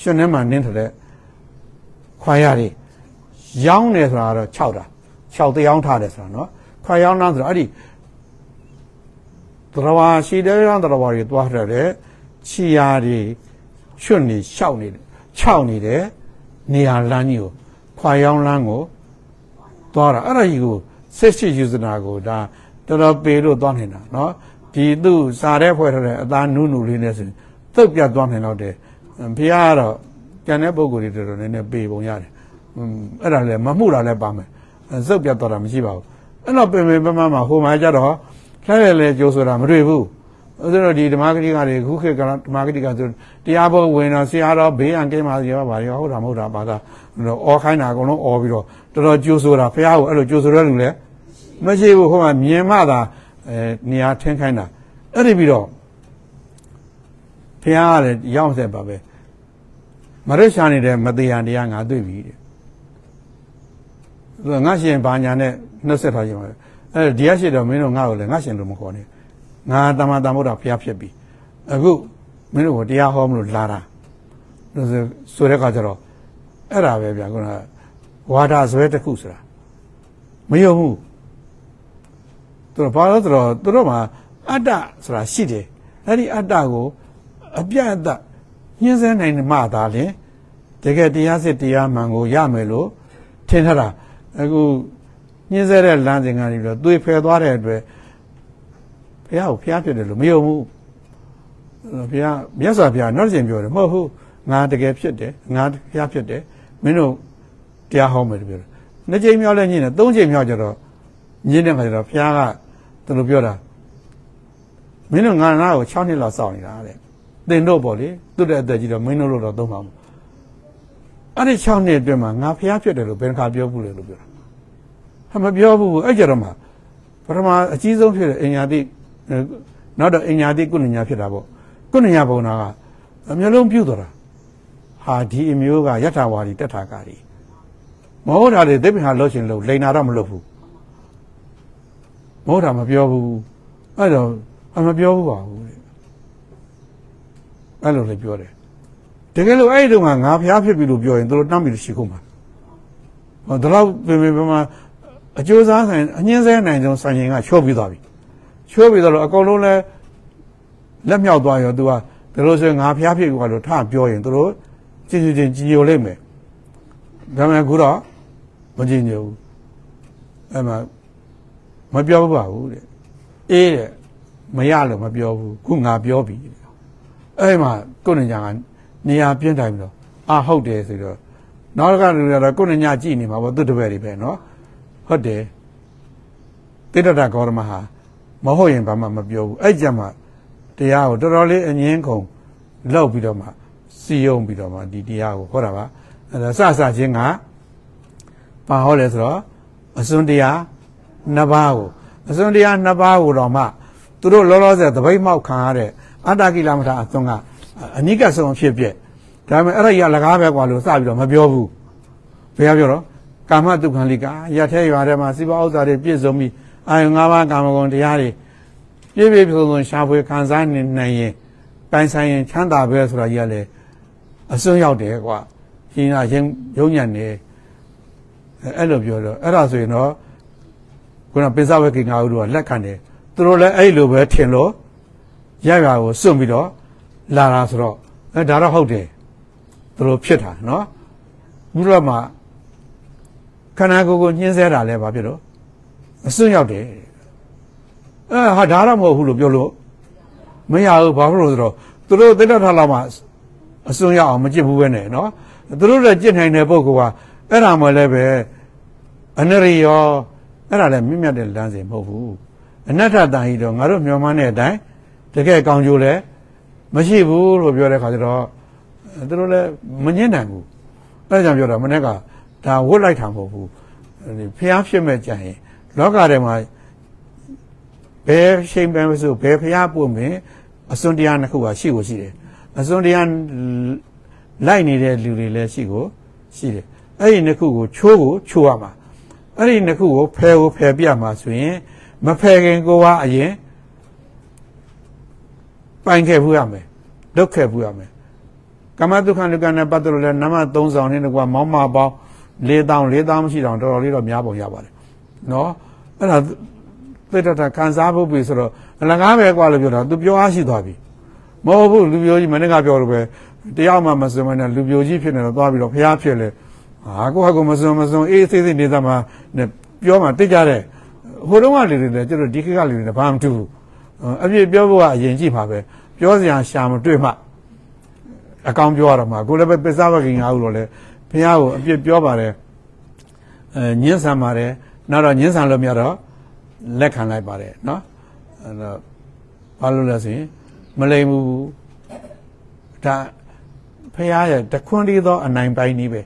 ရှင်ထဲမှာနင်းထတဲ့ခွာရတွေရောင်းတယ်ဆိုတာကတော့6တာ6တရားထားတယ်ဆိုတာနော်ခွာရောင်းတာဆိုတာအဲ့ဒီတရဝါရှိတဲ့ရောင်းတရဝါတွေသွားထတယ်ခြီယာတွေချွတ်နေရှောက်နေတယ်ခြောက်နေတဲ့နေရာလမ်းကြီးကိုခွာရောင်းလမ်းကိုသွားတာအဲ့ဒါကြီးကိုဆက်ရှိယူဇနာကိုဒါတော်တော်ပေလို့သွားနေတာနော်ဒီသူစားတဲ့ဖွဲ့ထားတဲ့အသားနူးနူးလေးနဲ့ဆိုရင် သုတ်ပြတ်သွားနိုင်တော့တယ်ဘုရားကတော့ကျန်တဲ့ပုံကိုယ်တွေတော်တော်နည်းနည်းပေပုံရတယ်အဲ့ဒါလည်းမမှုတာလည်းပါမယ်သုတ်ပြတ်သွားတာမရှိပါဘူးအဲ့တော့ပင်ပင်ပမမှာဟိုမှာကြတော့လှဲ့လေကြိုးဆိုတာမတွေ့ဘူးဆိုတော့ဒီဓမ္မဂတိကတွေခုခေတ်ကဓမ္မဂတိကဆိုတရားဘောဝင်တော့ဆရာတော်ဘေးအံကင်းပါရောပါရောဟုတ်တာမဟုတ်တာပါသာအော်ခိုင်းတာအကုန်လုံးအော်ပြီးတော့တော်တော်ကြိုးဆိုတာဖះကိုအဲ့လိုကြိုးဆိုရလူလည်းမရှိဘူးဟိုမှာမြင်မှသာအဲနေရာထင်းခိုင်းတာအဲ့ဒီပြီးတော့ ဖះကလည်းရောက်ဆက်ပါပဲမရရှာနေတဲ့မတရားတရားငါတွေ့ပြီတဲ့သူကငါရှင်ဘာညာနဲ့နှုတ်ဆက်ထားကြပါအဲဒီရရှိတော့မင်းတို့ငါ့ကိုလည်းငါရှင်လို့မခေါ်နဲ့ငါတမန်တမုဒ္ဒဖျားဖြစ်ပြီအခုမင်းတို့ကတရားဟောမလို့လာတာဆိုတဲ့အခါကျတော့အဲ့ဒါပဲဗျာခုနဝါဒဇွဲတစ်ခုဆိုတာမယုံဘူးသူတို့ဘာလို့ဆိုတော့သူတို့မှာအတ္တဆိုတာရှိတယ်အဲ့ဒီအတ္တကို အပြတ်အသတ်ညှင်းဆဲနိုင်မှသာလျှင်တကယ်တရားစစ်တရားမှန်ကိုရမယ်လို့ထင်ထတာအခုညှင်းဆဲတဲ့လမ်းစဉ်ကနေပြီးတော့သွေဖယ်သွားတဲ့အတွက်ဘုရားကိုဘုရားဖြစ်တယ်လို့မယုံဘူးဘုရားမြတ်စွာဘုရားနောက်ကျင်ပြောတယ်မဟုတ်ဘူးငါတကယ်ဖြစ်တယ်ငါဘုရားဖြစ်တယ်မင်းတို့တရားဟောမယ်လို့ပြောတယ်နှစ်ကြိမ်မြောက်လည်းညင်းတယ်သုံးကြိမ်မြောက်ကျတော့ညင်းတဲ့ခါကျတော့ဘုရားကသူတို့ပြောတာမင်းတို့ငါနာကို6နှစ်လောက်စောင့်နေတာတဲ့ သင်တို့ပေါ့လေသူ့တဲ့အသက်ကြီးတော့မင်းတို့တော့သုံးပါဘူးအဲ့ဒီ6နှစ်အတွင်းမှာငါဖျားဖြစ်တယ်လို့ဘယ်ခါပြောဘူးလေလို့ပြောတာဟာမပြောဘူးအဲ့ကြတော့မှပထမအကြီးဆုံးဖြစ်တဲ့အင်ညာတိနောက်တော့အင်ညာတိကုဏညာဖြစ်တာပေါ့ကုဏညာဘုံနာကအမျိုးလုံးပြုတ်သွားတာဟာဒီအမျိုးကယထာဝါဒီတထာကာရီမဟုတ်တာတွေသိပ္ပံလှုပ်ရှင်လို့လိန်နာတော့မလုပ်ဘူးမဟုတ်တာမပြောဘူးအဲ့တော့အမပြောဘူးပါဘူးတဲ့ အဲ့လိုလည်းပြောတယ်တကယ်လို့အဲ့ဒီတော့ငါဖျားဖြစ်ပြီလို့ပြောရင်တို့တမ်းပြီလို့ရှိကုန်မှာဟောဒါတော့ပြင်ပြင်မှာအကျိုးစားဆိုင်အငင်းစဲနိုင်ဆုံးဆိုင်ရင်ကချော့ပြီးသွားပြီချော့ပြီးတော့အကုန်လုံးလဲလက်မြောက်သွားရောသူကဒါလို့ဆိုရင်ငါဖျားဖြစ်ပြီလို့ထပြောရင်တို့ကြည်ကြည်ချင်းကြည်ညိုလိမ့်မယ်ဒါမှမဟုတ်တော့မကြည်ညိုဘူးအဲ့မှာမပြောပါဘူးတဲ့အေးတဲ့မရလို့မပြောဘူးခုငါပြောပြီ အဲ့မှာကိုယ်နေညာကနေရာပြင်းတိုင်းပြီးတော့အာဟုတ်တယ်ဆိုတော့နောက်တစ်ခါလူတွေကတော့ကိုယ်နေညာကြည့်နေမှာပေါ့သူတပည့်တွေပဲနော်ဟုတ်တယ်တိတ္တဂေါရမဟာမဟုတ်ရင်ဘာမှမပြောဘူးအဲ့ကြမှာတရားကိုတော်တော်လေးအငင်းခုန်လောက်ပြီးတော့မှစီယုံပြီးတော့မှဒီတရားကိုဟောတာပါအဲ့ဒါစစချင်းကဘာဟောလဲဆိုတော့အစွန်းတရားနှစ်ပါးကိုအစွန်းတရားနှစ်ပါးကိုတော့မှသူတို့လောလောဆယ်သပိတ်မောက်ခံရတဲ့ အတ္တကိလမထအစွန်းကအနိကဆုံးဖြစ်ပြက်ဒါပေမဲ့အဲ့ဒါကြီးကလကားပဲကွာလို့စပြီးတော့မပြောဘူးဘယ်ပြောတော့ကာမတုခံလိကာရထဲရွာထဲမှာစိဘဥစ္စာတွေပြည့်စုံပြီးအာယုံ၅ပါးကာမဂုဏ်တရားတွေပြည့်ပြည့်စုံစုံရှားဖွေခံစားနေနိုင်ရင်ပိုင်ဆိုင်ရင်ချမ်းသာပဲဆိုတာကြီးကလည်းအစွန်းရောက်တယ်ကွာရှင်ကရင်ရုံညံ့နေအဲ့လိုပြောတော့အဲ့ဒါဆိုရင်တော့ခုနပိဿဝေကိငါတို့ကလက်ခံတယ်သူတို့လည်းအဲ့လိုပဲထင်လို့ ရရကိုစွန့်ပြီးတော့လာတာဆိုတော့အဲဒါတော့ဟုတ်တယ်သူတို့ဖြစ်တာနော်ဘုရားမှာခန္ဓာကိုယ်ကိုညှင်းဆဲတာလဲဘာဖြစ်တော့အစွန့်ရောက်တယ်အဲဟာဒါတော့မဟုတ်ဘူးလို့ပြောလို့မရဘူးဘာဖြစ်လို့ဆိုတော့သူတို့တိတ္တထလာမှာအစွန့်ရောက်အောင်မကြည့်ဘူးပဲနဲ့နော်သူတို့လည်းကြည့်နိုင်တဲ့ပုဂ္ဂိုလ်ကအဲ့ဒါမှလည်းပဲအနရိယောအဲ့ဒါလည်းမြင့်မြတ်တဲ့လမ်းစဉ်မဟုတ်ဘူးအနတ္ထတန်ဟိတော့ငါတို့မျှော်မှန်းတဲ့အတိုင်း တကယ်ကောင်းကျိုးလဲမရှိဘူးလို့ပြောတဲ့ခါကျတော့သူတို့လည်းမငင်းနိုင်ဘူးအဲဒါကြောင့်ပြောတာမနေ့ကဒါဝတ်လိုက်တာမဟုတ်ဘူးဖျားဖြစ်မဲ့ကြရင်လောကထဲမှာဘယ်ရှိန်ပဲမဆိုဘယ်ဖျားပို့မင်းအစွန်းတရားနှစ်ခုကရှိကိုရှိတယ်အစွန်းတရားလိုက်နေတဲ့လူတွေလည်းရှိကိုရှိတယ်အဲ့ဒီနှစ်ခုကိုချိုးကိုချိုးရမှာအဲ့ဒီနှစ်ခုကိုဖယ်ကိုဖယ်ပြမှာဆိုရင်မဖယ်ခင်ကိုကအရင် ပိုင်ခဲ့ဘူးရမယ်ဒုက္ခဘူးရမယ်ကမ္မဒုက္ခလူကနဲ့ပတ်သက်လို့လည်းနမ3ဆောင်နဲ့ကွာမောင်းမပေါင်း4000 4000မရှိတော့တော်တော်လေးတော့များပုံရပါတယ်နော်အဲ့ဒါသိတ္တခံစားဖို့ပြီဆိုတော့အလကားပဲကွာလို့ပြောတာသူပြောအားရှိသွားပြီမဟုတ်ဘူးလူပြိုကြီးမနေ့ကပြောလို့ပဲတရားမှမစွန်မနဲ့လူပြိုကြီးဖြစ်နေတော့သွားပြီးတော့ဖျားဖြစ်လေဟာကိုဟာကိုမစွန်မစွန်အေးသေးသေးနေသားမှာပြောမှတိတ်ကြတဲ့ဟိုတုန်းကလူတွေလည်းကျတော့ဒီခေတ်ကလူတွေလည်းဘာမှမတူဘူး အပြည့်ပြောဖို့ကအရင်ကြည့်ပါပဲပြောစရာရှာမတွေ့မှအကောင်ပြောရတော့မှာကိုလည်းပဲပစ္စဝကင်ငါ့ဦးတော့လေဘုရားကိုအပြစ်ပြောပါတယ်အဲညှင်းဆန်ပါတယ်နောက်တော့ညှင်းဆန်လို့မရတော့လက်ခံလိုက်ပါတယ်နော်အဲတော့ဘာလို့လဲဆိုရင်မလိမ်ဘူးဒါဖះရဲ့တခွန်းတီးသောအနိုင်ပိုင်းနည်းပဲ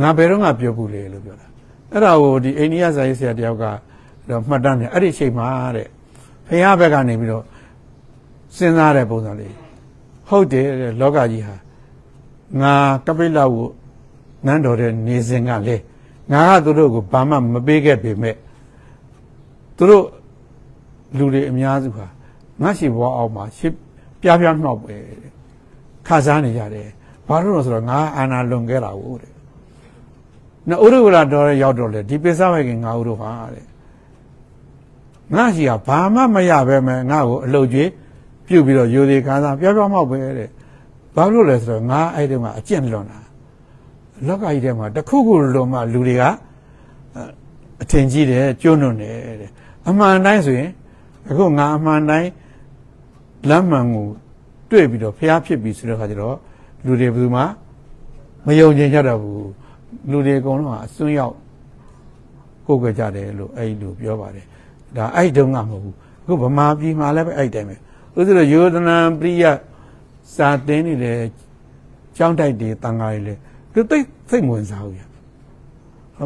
ငါဘယ်တော့ငါပြောဘူးလေလို့ပြောတာအဲ့ဒါကိုဒီအိန္ဒိယဇာတိဆရာတယောက်ကတော့မှတ်တမ်းတယ်အဲ့ဒီအချိန်မှာတဲ့ ဖះဘက်ကနေပြီးတော့စဉ်းစားတဲ့ပုံစံလေးဟုတ်တယ်တဲ့လောကကြီးဟာငါကပိလဝနန်းတော်တဲ့နေစဉ်ကလေငါကသူတို့ကိုဘာမှမပေးခဲ့ပေမဲ့သူတို့လူတွေအများစုဟာငါရှိဘွားအောင်မှာရှစ်ပြားပြားနှောက်ပဲခါစားနေကြတယ်ဘာလို့လဲဆိုတော့ငါအာနာလွန်ခဲ့တာဟုတ်တယ်နော်ဥရဝရတော်ရရောက်တော့လေဒီပိဿဝေကငါဥရဟာတဲ့ ငါရှိကဘာမှမရပဲမဲ့ငါ့ကိုအလုတ်ကျွေးပြုတ်ပြီးတော့ယူသေးခါစားပြားပြားမောက်ပဲတဲ့ဘာလို့လဲဆိုတော့ငါအဲ့ဒီမှာအကျင့်လွန်တာလောကကြီးထဲမှာတခုခုလွန်မှလူတွေကအထင်ကြီးတယ်ကျွန်းွန်တယ်တဲ့အမှန်တိုင်းဆိုရင်အခုငါအမှန်တိုင်းလမ်းမှန်ကိုတွေ့ပြီးတော့ဖျားဖြစ်ပြီးဆိုတဲ့ခါကျတော့လူတွေဘယ်သူမှမယုံကြည်ကြတော့ဘူးလူတွေအကုန်လုံးကအစွန်းရောက်ကိုယ်ကြကြတယ်လို့အဲ့လိုပြောပါတယ် ဒါအဲ့တုန်းကမဟုတ်ဘူးအခုဗမာပြည်မှာလည်းပဲအဲ့တိုင်းပဲဥစ္စရယောဒနာပရိယစာတင်းနေတယ်ကြောင်းတိုက်တွေတန်ဃာတွေလည်းသူသိသိမဝင်စားဘူးရ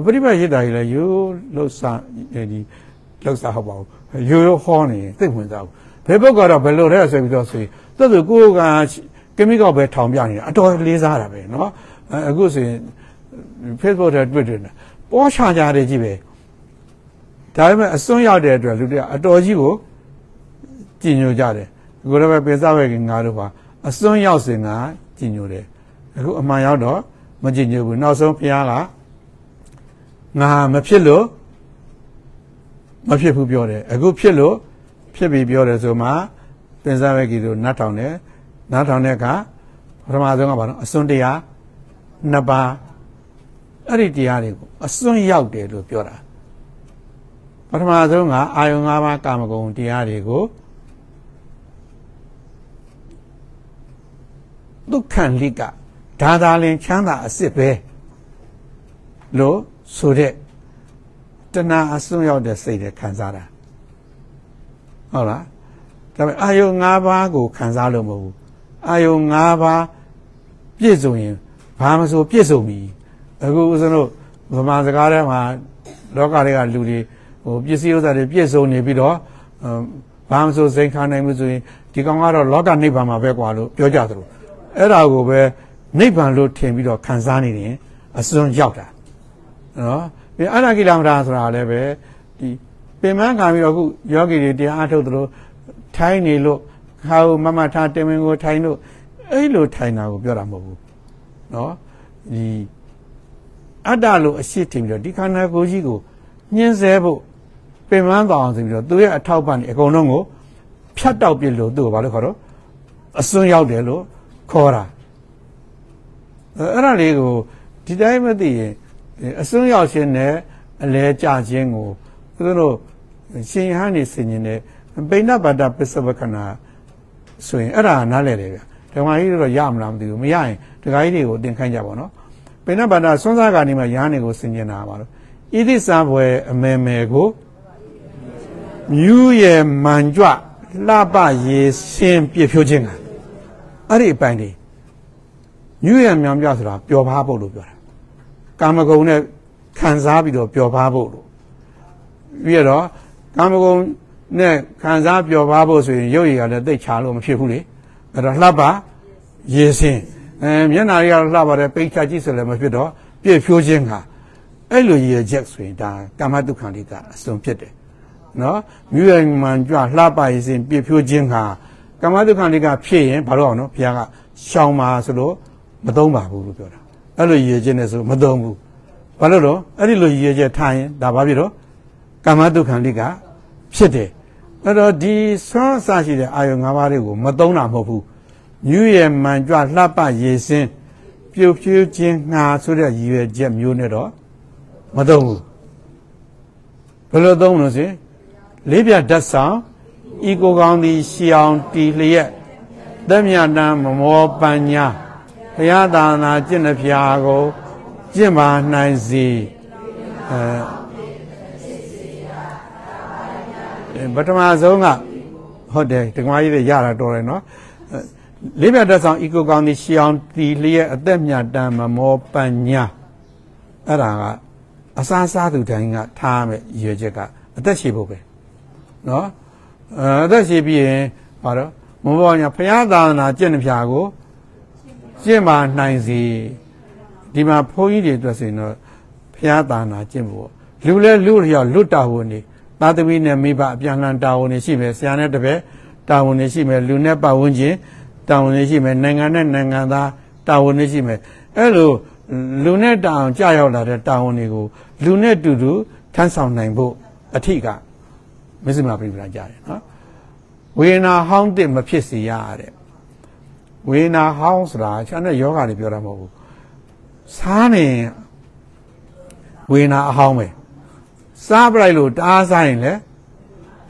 ပရိပတ်ရစ်တာကြီးလည်းရိုးလှုပ်စားဒီလှုပ်စားဟုတ်ပါဘူးရိုးရိုးဟောနေသိဝင်စားဘူးဘယ်ဘက်ကတော့ဘယ်လိုလဲဆိုပြီးတော့ဆိုရင်သူ့သူကိုယ်ကကမိကောက်ပဲထောင်ပြနေတာအတော်လေးစားတာပဲเนาะအခုဆိုရင် Facebook ထဲတွေ့တယ်ပေါ်ချကြတယ်ကြီးပဲ ဒါပေမဲ့အစွန်းရောက်တဲ့အတွက်လူတွေကအတော်ကြီးကိုကြည်ညိုကြတယ်ကိုယ်လည်းပဲပိစဝဲကငါတို့ပါအစွန်းရောက်စင်ကကြည်ညိုတယ်အခုအမှန်ရောက်တော့မကြည်ညိုဘူးနောက်ဆုံးဘုရားကငါမဖြစ်လို့မဖြစ်ဘူးပြောတယ်အခုဖြစ်လို့ဖြစ်ပြီပြောတယ်ဆိုမှပင်စားဝဲကြီးတို့နတ်ထောင်တယ်နတ်ထောင်တဲ့အခါပထမဆုံးကဘာလို့အစွန်းတရားနှစ်ပါးအဲ့ဒီတရားတွေကိုအစွန်းရောက်တယ်လို့ပြောတာ ပထမဆုံးကအာယုံ၅ပါးကာမဂုဏ်တရားတွေကိုဒုက္ခလိကဒါသာလင်ချမ်းသာအစ်စ်ပဲလို့ဆိုတဲ့တဏှာအစွန်းရောက်တဲ့စိတ်တွေခံစားတာဟုတ်လားဒါပေမဲ့အာယုံ၅ပါးကိုခံစားလို့မဟုတ်ဘူးအာယုံ၅ပါးပြည့်စုံရင်ဘာမဆိုပြည့်စုံပြီအခုဦးဇင်းတို့ဗမာစကားထဲမှာလောကတွေကလူတွေ ဟိုပစ္စည်းဥစ္စာတွေပြည့်စုံနေပြီးတော့ဘာမဆိုစိန်ခါနိုင်မှုဆိုရင်ဒီကောင်ကတော့လောကနိဗ္ဗာန်မှာပဲกว่าလို့ပြောကြသလိုအဲ့ဒါကိုပဲနိဗ္ဗာန်လို့ထင်ပြီးတော့ခံစားနေရင်အစွန်းရောက်တာနော်ပြီးအနာကိလမထာဆိုတာလည်းပဲဒီပင်မခံပြီးတော့ခုယောဂီတွေတရားအားထုတ်သလိုထိုင်းနေလို့ခါမမထားတင်မင်ကိုထိုင်လို့အဲ့လိုထိုင်တာကိုပြောတာမဟုတ်ဘူးနော်ဒီအတ္တလို့အရှိထင်ပြီးတော့ဒီခန္ဓာကိုယ်ကြီးကိုညှင်းဆဲဖို့ ပင်မန်းတောအောင်ဆိုပြီးတော့သူရဲ့အထောက်ပံ့နေအကုန်လုံးကိုဖြတ်တောက်ပြလို့သူ့ကိုဘာလို့ခေါ်တော့အစွန်းရောက်တယ်လို့ခေါ်တာအဲ့ဒါလေးကိုဒီတိုင်းမသိရင်အစွန်းရောက်ခြင်းနဲ့အလဲကြခြင်းကိုသူတို့ရှင်ဟန်နေဆင်ញင်တဲ့ပိဏဗတ္တပစ္စဝကနာဆိုရင်အဲ့ဒါနားလဲတယ်ဗျဓမ္မကြီးတော့ရမလားမသိဘူးမရရင်ဒကာကြီးတွေကိုတင်ခိုင်းကြပါတော့ပိဏဗတ္တဆွမ်းစားကနေမှရဟန်းတွေကိုဆင်ញင်တာပါလို့ဣတိစားပွဲအမေမေကို မြူးရဲ့မန်ကြွလှပရေစင်ပြဖြိုးခြင်းကအဲ့ဒီအပိုင်းလေးညွရံမြောင်ပြဆိုတာပျော်ပါဖို့လို့ပြောတာကာမဂုဏ်နဲ့ခံစားပြီးတော့ပျော်ပါဖို့လို့ပြီးတော့ကာမဂုဏ်နဲ့ခံစားပျော်ပါဖို့ဆိုရင်ရုပ်ရည်ကလည်းသိချာလို့မဖြစ်ဘူးလေအဲ့တော့လှပရေစင်အဲမျက်နာရီကလှပါတယ်ပိတ်ချကြည့်ဆိုလည်းမဖြစ်တော့ပြည့်ဖြိုးခြင်းကအဲ့လိုရည်ချက်ဆိုရင်ဒါကာမတုခံတိကအစွန်ဖြစ်တယ် နော်မြူရမှန်ကြွလှပရေစင်ပြည့်ဖြိုးခြင်းကကာမတုခံတိကဖြစ်ရင်ဘာလို့အောင်နော်ဘုရားကရှောင်ပါဆိုလို့မသုံးပါဘူးလို့ပြောတာအဲ့လိုရည်ချက်နဲ့ဆိုမသုံးဘူးဘာလို့တော့အဲ့ဒီလိုရည်ချက်ထားရင်ဒါဘာဖြစ်တော့ကာမတုခံတိကဖြစ်တယ်အဲ့တော့ဒီဆွမ်းအစရှိတဲ့အာယုံ၅ပါးတွေကိုမသုံးတာမဟုတ်ဘူးညူရဲ့မှန်ကြွလှပရေစင်းပြုတ်ဖြူးခြင်းငှာဆိုတဲ့ရည်ရွယ်ချက်မျိုးနဲ့တော့မသုံးဘူးဘယ်လိုသုံးလို့ဆိုရင် လေးပြဓာတ်ဆောင်ဤကိုကောင်းသည်ရှီအောင်တီလျက်သက်မြတ်တမ်းမမောပညာဘုရားသာနာကျင့်တဲ့ဖျာကိုကျင့်ပါနိုင်စီအဲပထမဆုံးကဟုတ်တယ်ဓမ္မကြီးတွေရတာတော်တယ်နော်လေးမြတ်သက်ဆောင်ဤကိုကောင်းသည်ရှီအောင်တီလျက်အသက်မြတ်တမ်းမမောပညာအဲ့ဒါကအစားစားသူတိုင်းကထားမယ်ရွေချက်က အသက်ရှိဖို့ပဲ နော်အသက်ရှိပြီးရင်ဘာတော့မဘောညာဘုရားသာသနာကျင့်တဲ့ဖြာကိုကျင့်ပါနိုင်စီဒီမှာဘုန်းကြီးတွေအတွက်ဆိုရင်တော့ဘုရားသာသနာကျင့်ဖို့လူလဲလူလျောက်လွတ်တာဝန်နေသာသမီနဲ့မိဘအပြန်လှန်တာဝန်နေရှိမယ်ဆရာနဲ့တပည့်တာဝန်နေရှိမယ်လူနဲ့ပတ်ဝန်းကျင်တာဝန်နေရှိမယ်နိုင်ငံနဲ့နိုင်ငံသားတာဝန်နေရှိမယ်အဲ့လိုလူနဲ့တာအောင်ကြာရောက်လာတဲ့တာဝန်တွေကိုလူနဲ့တူတူထမ်းဆောင်နိုင်ဖို့အထိက မစ္စမပြိပလာကြတယ်နော်ဝေနာဟောင်းတစ်မဖြစ်စေရတဲ့ဝေနာဟောင်းဆိုတာခြံတဲ့ယောဂတွေပြောတာမဟုတ်ဘူးစားနေဝေနာအဟောင်းပဲစားပလိုက်လို့တားစားရင်လည်း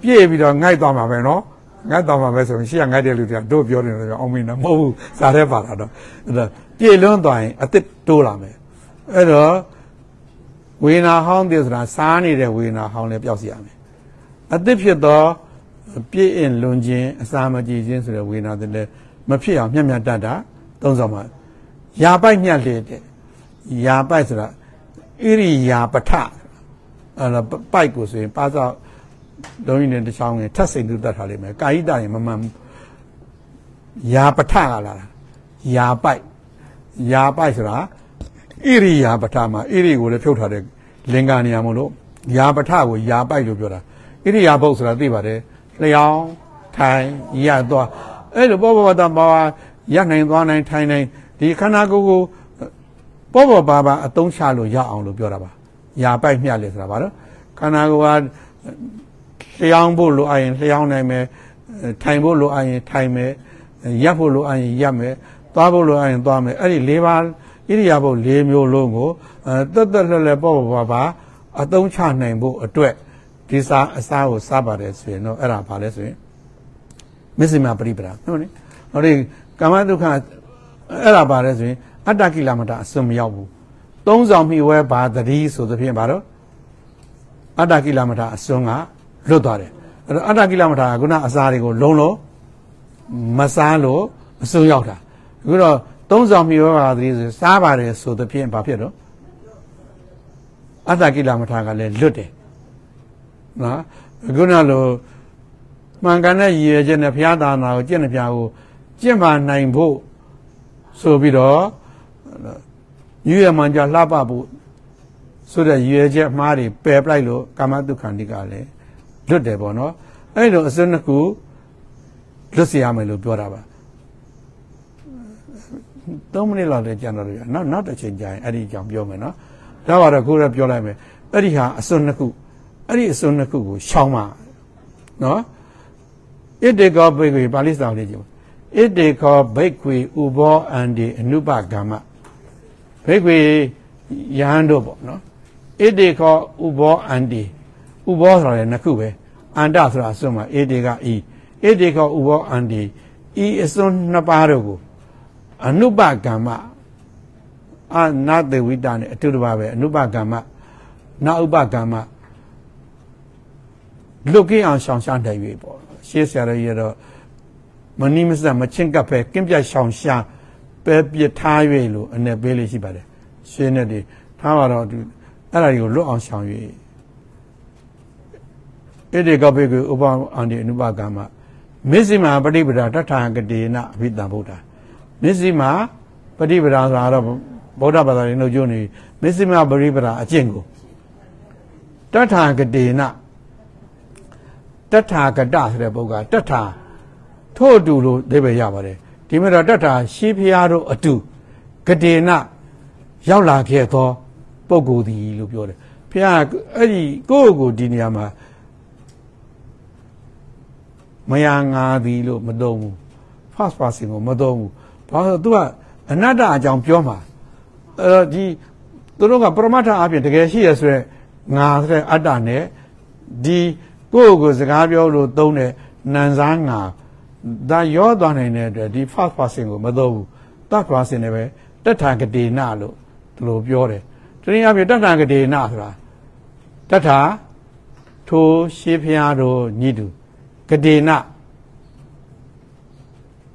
ပြည့်ပြီးတော့ငိုက်သွားမှာပဲနော်ငိုက်သွားမှာပဲဆိုရင်ရှေ့ကငိုက်တဲ့လူတွေကတို့ပြောနေတယ်အောင်မင်းတော့မဟုတ်ဘူးစားတဲ့ပါတာတော့အဲ့ဒါပြည့်လွန်းသွားရင်အစ်စ်တိုးလာမယ်အဲ့တော့ဝေနာဟောင်းတဲ့ဆိုတာစားနေတဲ့ဝေနာဟောင်းလည်းပျောက်စီရမယ် အသစ်ဖြစ်သောပြည့်အင်လွန်ခြင်းအစာမကြည်ခြင်းဆိုတဲ့ဝေနာတွေလည်းမဖြစ်အောင်မျက်မျက်တတ်တာသုံးဆောင်ပါယာပိုက်ညက်လေတဲ့ယာပိုက်ဆိုတာဣရိယာပထအဲ့ဒါပိုက်ကိုဆိုရင်ပါသောလုံးရင်းနဲ့တစ်ချောင်းငယ်ထပ်စိန်သူတတ်ထားလိမ့်မယ်ကာယိတရင်မမှန်ယာပထကလာတာယာပိုက်ယာပိုက်ဆိုတာဣရိယာပထမှာဣရိကိုလည်းဖြုတ်ထားတဲ့လင်္ကာနေရာမလို့ယာပထကိုယာပိုက်လို့ပြောတာ ဣရိယာပုတ်ဆိုတာသိပါတယ်လျောင်းထိုင်ရသွားအဲ့လိုပေါ်ပေါ်တာပါရနိုင်သွားနိုင်ထိုင်နိုင်ဒီခန္ဓာကိုယ်ကိုပေါ်ပေါ်ပါပါအသုံးချလို့ရအောင်လို့ပြောတာပါယာပိုက်မြတ်လေဆိုတာပါတော့ခန္ဓာကိုယ်ကလျောင်းဖို့လိုအရင်လျောင်းနိုင်မယ်ထိုင်ဖို့လိုအရင်ထိုင်မယ်ရပ်ဖို့လိုအရင်ရပ်မယ်သွားဖို့လိုအရင်သွားမယ်အဲ့ဒီ၄ပါးဣရိယာပုတ်၄မျိုးလုံးကိုတက်တက်လှလှပေါ်ပေါ်ပါပါအသုံးချနိုင်ဖို့အတွက် ဒီစားအစားကိုစားပါတယ်ဆိုရင်တော့အဲ့ဒါဘာလဲဆိုရင်မစ္စည်းမပရိပဒါဟုတ်လေဟောဒီကာမဒုက္ခအဲ့ဒါဘာလဲဆိုရင်အတ္တကိလမတာအစွန်မရောက်ဘူးသုံးဆောင်မိဝဲဘာတတိဆိုသဖြင့်ဘာတော့အတ္တကိလမတာအစွန်ကလွတ်သွားတယ်အဲ့တော့အတ္တကိလမတာကခုနအစားတွေကိုလုံးလုံးမစားလို့အစွန်ရောက်တာအခုတော့သုံးဆောင်မိဝဲဘာတတိဆိုစားပါတယ်ဆိုသဖြင့်ဘာဖြစ်တော့အတ္တကိလမတာကလည်းလွတ်တယ် နော်ခုနလိုမှန်ကန်တဲ့ရည်ရွယ်ချက်နဲ့ဘုရားသာနာကိုကျင့်တဲ့ဘုရားကိုကျင့်ပါနိုင်ဖို့ဆိုပြီးတော့ညရမှန်ကြလှပဖို့ဆိုတဲ့ရည်ရွယ်ချက်မှားတွေပယ်ပလိုက်လို့ကာမတုခန္တိကလည်းလွတ်တယ်ပေါ့နော်အဲ့လိုအစွန်းတစ်ခုလွတ်စီရမယ်လို့ပြောတာပါ3မိနစ်လောက်လည်းကြာတော့ရနောက်နောက်တစ်ချိန်ကြာရင်အဲ့ဒီအကြောင်းပြောမယ်နော်ဒါပါတော့ခုရပြောလိုက်မယ်အဲ့ဒီဟာအစွန်းနှစ်ခု အဲ့ဒီအစွန်းနှစ်ခုကိုရှောင်းပါနော်ဣတေကောဘိကွေပါဠိစာလေးကြည့်ဣတေကောဘိကွေဥဘောအန္တိအနုပကမ္မဘိကွေယဟန်တို့ပေါ့နော်ဣတေကောဥဘောအန္တိဥဘောဆိုတာလည်းနှစ်ခုပဲအန္တဆိုတာအစွန်းမှာဣတေကဤဣတေကောဥဘောအန္တိဤအစွန်းနှစ်ပါးတို့ကိုအနုပကမ္မအနာတေဝိတနဲ့အတုတပါပဲအနုပကမ္မနာဥပကမ္မ လွတ်ကင်းအောင်ရှောင်ရှားနိုင်ပြီပေါ့ရှေးဆရာတော်ကြီးတော့မနီးမစက်မချင်းကပ်ပဲကင်းပြရှောင်ရှားပဲပြထား၍လို့အနေပေးလေးရှိပါတယ်ရှင်းနေတယ်ထ ထားပါတော့ဒီအဲ့ဒါတွေကိုလွတ်အောင်ရှောင်၍ဣတိကပိကုဥပအန္တိအနုပကမ္မမစ္စည်းမပฏิပဒါတထာဂတေနအဘိတံဗုဒ္ဓမစ္စည်းမပฏิပဒါဆိုတာတော့ဗုဒ္ဓဘာသာရင်တို့ကျိုးနေမစ္စည်းမပฏิပဒါအကျင့်ကိုတထာဂတေန တထာဂတဆိုတဲ့ပုဂ္ဂိုလ်တထာထို့အတူလို့အိဗယ်ရပါတယ်ဒီမှာတော့တထာရှိဖျားတို့အတူဂတေနရောက်လာခဲ့သောပုဂ္ဂိုလ်သည်လို့ပြောတယ်ဖျားအဲ့ဒီကိုယ့်ကိုဒီနေရာမှာမယာငါသည်လို့မသုံးဘူး first person ကိုမသုံးဘူးဘာလို့သူကအနတ္တအကြောင်းပြောမှာအဲ့တော့ဒီသူတို့ကပရမတ္ထအပြင်တကယ်ရှိရဆိုရဲငါဆိုတဲ့အတ္တနဲ့ဒီ ကိုယ့်ကိုယ်စကားပြောလို့သုံးတဲ့နန်စားငါဒါရောသွားနိုင်တဲ့အတွက်ဒီ first person ကိုမသုံးဘူး third person နဲ့ပဲတထာဂတိနလို့ဒီလိုပြောတယ်တနည်းအားဖြင့်တထာဂတိနဆိုတာတထာထိုရှေးဖျားတို့ညီတူဂတိန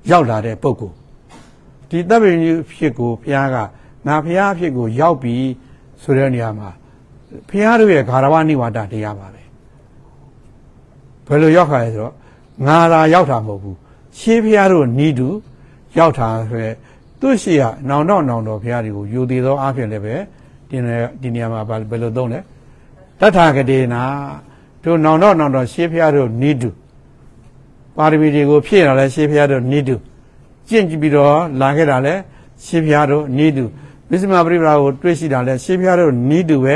ရောက်လာတဲ့ပုဂ္ဂိုလ်ဒီတပ်ပင်ကြီးဖြစ်ကိုဘုရားကငါဘုရားဖြစ်ကိုရောက်ပြီဆိုတဲ့နေရာမှာဘုရားတို့ရဲ့ဂါရဝနိဝါဒတရားပါပဲ ဘယ်လိုရောက်ခါလဲဆိုတော့ငါသာရောက်တာမဟုတ်ဘူးရှေးဘုရားတို့နီးတူရောက်တာဆိုရယ်သူ့ရှိရနောင်တော့နောင်တော်ဘုရားတွေကိုယူတည်သောအားဖြင့်လည်းပဲဒီနေဒီနေရာမှာဘယ်လိုသုံးလဲတထာဂတေနာတို့နောင်တော့နောင်တော်ရှေးဘုရားတို့နီးတူပါရမီတွေကိုဖြည့်ရလဲရှေးဘုရားတို့နီးတူကျင့်ကြည့်ပြီးတော့လာခဲ့တာလဲရှေးဘုရားတို့နီးတူမစ္စမပရိပရာကိုတွေ့ရှိတာလဲရှေးဘုရားတို့နီးတူပဲ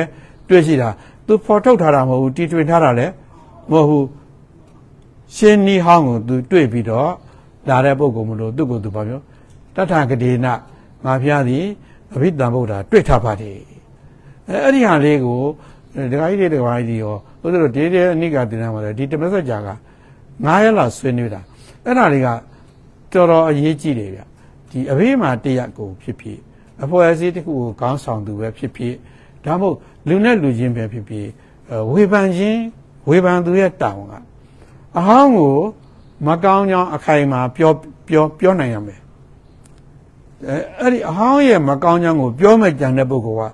တွေ့ရှိတာသူဖော်ထုတ်ထားတာမဟုတ်ဘူးတီထွင်ထားတာလဲမဟုတ်ဘူး ရှင်းနီးဟောင်းကိုသူတွေ့ပြီးတော့လာတဲ့ပုဂ္ဂိုလ်မလို့သူ့ကိုယ်သူဘာပြောတထဂဒေနငါဖျားသည်အဘိဓမ္ဗုဒ္ဓတွေ့ထားပါတယ်အဲအဲ့ဒီဟာလေးကိုဒကာကြီးတွေဒကာကြီးတွေရောဘုရားတို့ဒီတဲ့အနိကတင်နာမှာလေဒီတမက်ဆက်ကြာက9ရက်လောက်ဆွေးနွေးတာအဲ့ဒါတွေကတော်တော်အရေးကြီးတယ်ဗျဒီအဘေးမှာတရက်ကိုဖြစ်ဖြစ်အဖွဲ့အစည်းတစ်ခုကိုခေါင်းဆောင်သူပဲဖြစ်ဖြစ်ဒါမှမဟုတ်လူနဲ့လူချင်းပဲဖြစ်ဖြစ်ဝေဖန်ခြင်းဝေဖန်သူရဲ့တောင်းက အဟောင်းကိုမကောင်းကြောင်းအခိုင်မှာပြောပြောပြောနိုင်ရမယ်အဲအဲ့ဒီအဟောင်းရဲ့မကောင်းကြောင်းကိုပြောမဲ့ကြံတဲ့ပုဂ္ဂိုလ်က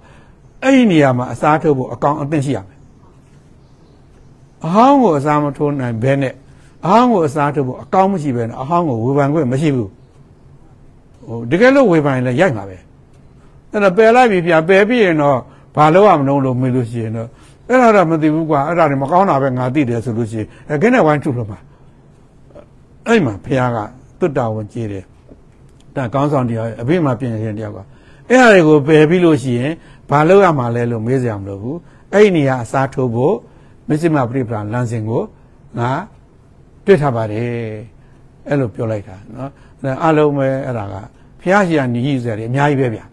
အဲ့ဒီနေရာမှာအစားထိုးဖို့အကောင်အသင့်ရှိရမယ်အဟောင်းကိုအစားမထိုးနိုင်ဘဲနဲ့အဟောင်းကိုအစားထိုးဖို့အကောင်မရှိဘဲနဲ့အဟောင်းကိုဝေဖန်ခွင့်မရှိဘူးဟိုတကယ်လို့ဝေဖန်ရင်လည်းရိုက်မှာပဲအဲ့တော့ပယ်လိုက်ပြီပြပယ်ပြီးရင်တော့ဘာလို့ရမလို့လို့မေးလို့ရှိရင်တော့ အဲ့ဒါတော့မသိဘူးကွာအဲ့ဒါတွေမကောင်းတာပဲငါသိတယ်ဆိုလို့ရှိရင်အဲခင်းနဲ့ဝိုင်းထုလို့မှာအဲ့မှာဖခင်ကတွတ်တာဝန်ကြီးတယ်ဒါကောင်းဆောင်တရားအဖေမှာပြင်ရင်တရားကအဲ့ဟာတွေကိုပယ်ပြီးလို့ရှိရင်ဘာလို့ရမှာလဲလို့မေးစရာမလိုဘူးအဲ့ဒီနေရာအစားထိုးဖို့မစ္စည်းမပရိပရာလမ်းစဉ်ကိုငါတွေ့ထားပါတယ်အဲ့လိုပြောလိုက်တာနော်အလုံးပဲအဲ့ဒါကဖះရှိရညီကြီးစရာတွေအများကြီးပဲဗျာ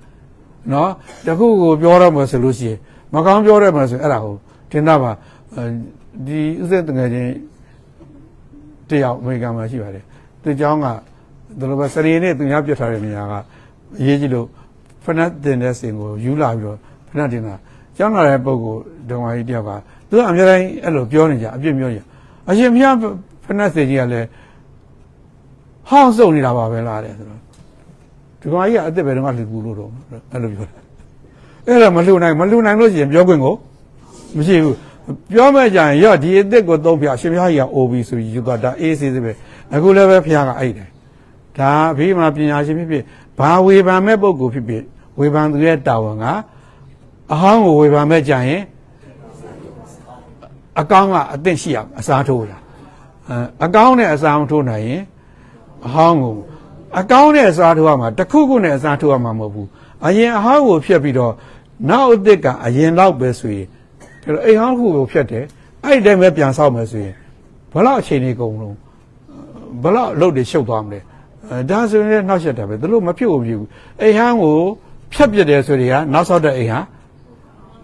နော်တခုကိုပြောရမှာဆိုလို့ရှိရင်မကောင်းပြောရမှာဆိုအဲ့ဒါကို တင်တာပါဒီဥစ္စာတငယ်ချင်းတယောက်အမေရိကန်မှာရှိပါတယ်သူเจ้าကဒီလိုပဲစရီနဲ့သူများပြတ်ထားတဲ့နေရာကအရေးကြီးလို့ဖနက်တင်တဲ့စင်ကိုယူလာပြီးတော့ဖနက်တင်တာကျောင်းလာတဲ့ပုဂ္ဂိုလ်ဒုံဝါကြီးတယောက်ကသူကအများတိုင်းအဲ့လိုပြောနေကြအပြစ်ပြောကြအရှင်မြတ်ဖနက်စင်ကြီးကလည်းဟောင်းစုံနေတာပါပဲလားတဲ့ဆိုတော့ဒီကောင်ကြီးကအသက်ပဲတော့လှူကူလို့တော့အဲ့လိုပြောတယ်အဲ့ဒါမလှူနိုင်မလှူနိုင်လို့ရှိရင်ပြောခွင့်ကို မရှိဘူးပြောမဲ့ကြရင်ရော့ဒီအစ်စ်ကိုသုံးပြရှင်ပြားကြီးကအိုပြီဆိုယူသွားဒါအေးစေးစေးပဲအခုလည်းပဲဖခင်ကအဲ့တယ်ဒါအဖေမှာပညာရှင်ဖြစ်ဖြစ်ဘာဝေဖန်မဲ့ပုံကိုဖြစ်ဖြစ်ဝေဖန်သူရဲ့တာဝန်ကအဟောင်းကိုဝေဖန်မဲ့ကြရင်အကောင်းကအသင့်ရှိအောင်အစားထိုးတာအကောင်းနဲ့အစားမထိုးနိုင်ရင်အဟောင်းကိုအကောင်းနဲ့အစားထိုးရမှာတခုခုနဲ့အစားထိုးရမှာမဟုတ်ဘူးအရင်အဟောင်းကိုဖြတ်ပြီးတော့နောက်အစ်စ်ကအရင်တော့ပဲဆိုရင် ဒါတော့အိမ်ဟောင်းခုကိုဖြတ်တယ်အဲ့ဒီတည်းပဲပြန်ဆောက်မယ်ဆိုရင်ဘလောက်အချိန်ကြီးကုန်လို့ဘလောက်အလုပ်တွေရှုပ်သွားမလဲအဲဒါဆိုရင်နောက်ဆက်တယ်ပဲသူတို့မဖြစ်ဘူးဖြစ်ဘူးအိမ်ဟောင်းကိုဖြတ်ပြတယ်ဆိုတွေကနောက်ဆောက်တဲ့အိမ်ဟာ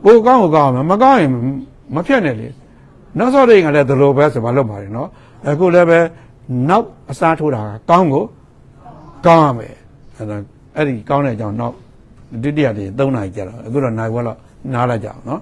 ကိုကောင်းကိုကောင်းမှာမကောင်းရင်မဖြတ်နဲ့လေနောက်ဆောက်တဲ့အိမ်ကလည်းဒီလိုပဲဆိုမှလုပ်ပါတယ်နော်အခုလည်းပဲနောက်အစားထိုးတာကကောင်းကိုကောင်းရမယ်အဲ့ဒါအဲ့ဒီကောင်းတဲ့အကြောင်းနောက်ဒုတိယနေ့3နာရီကြာတော့အခုတော့နိုင်ဝက်တော့နားလိုက်ကြအောင်နော်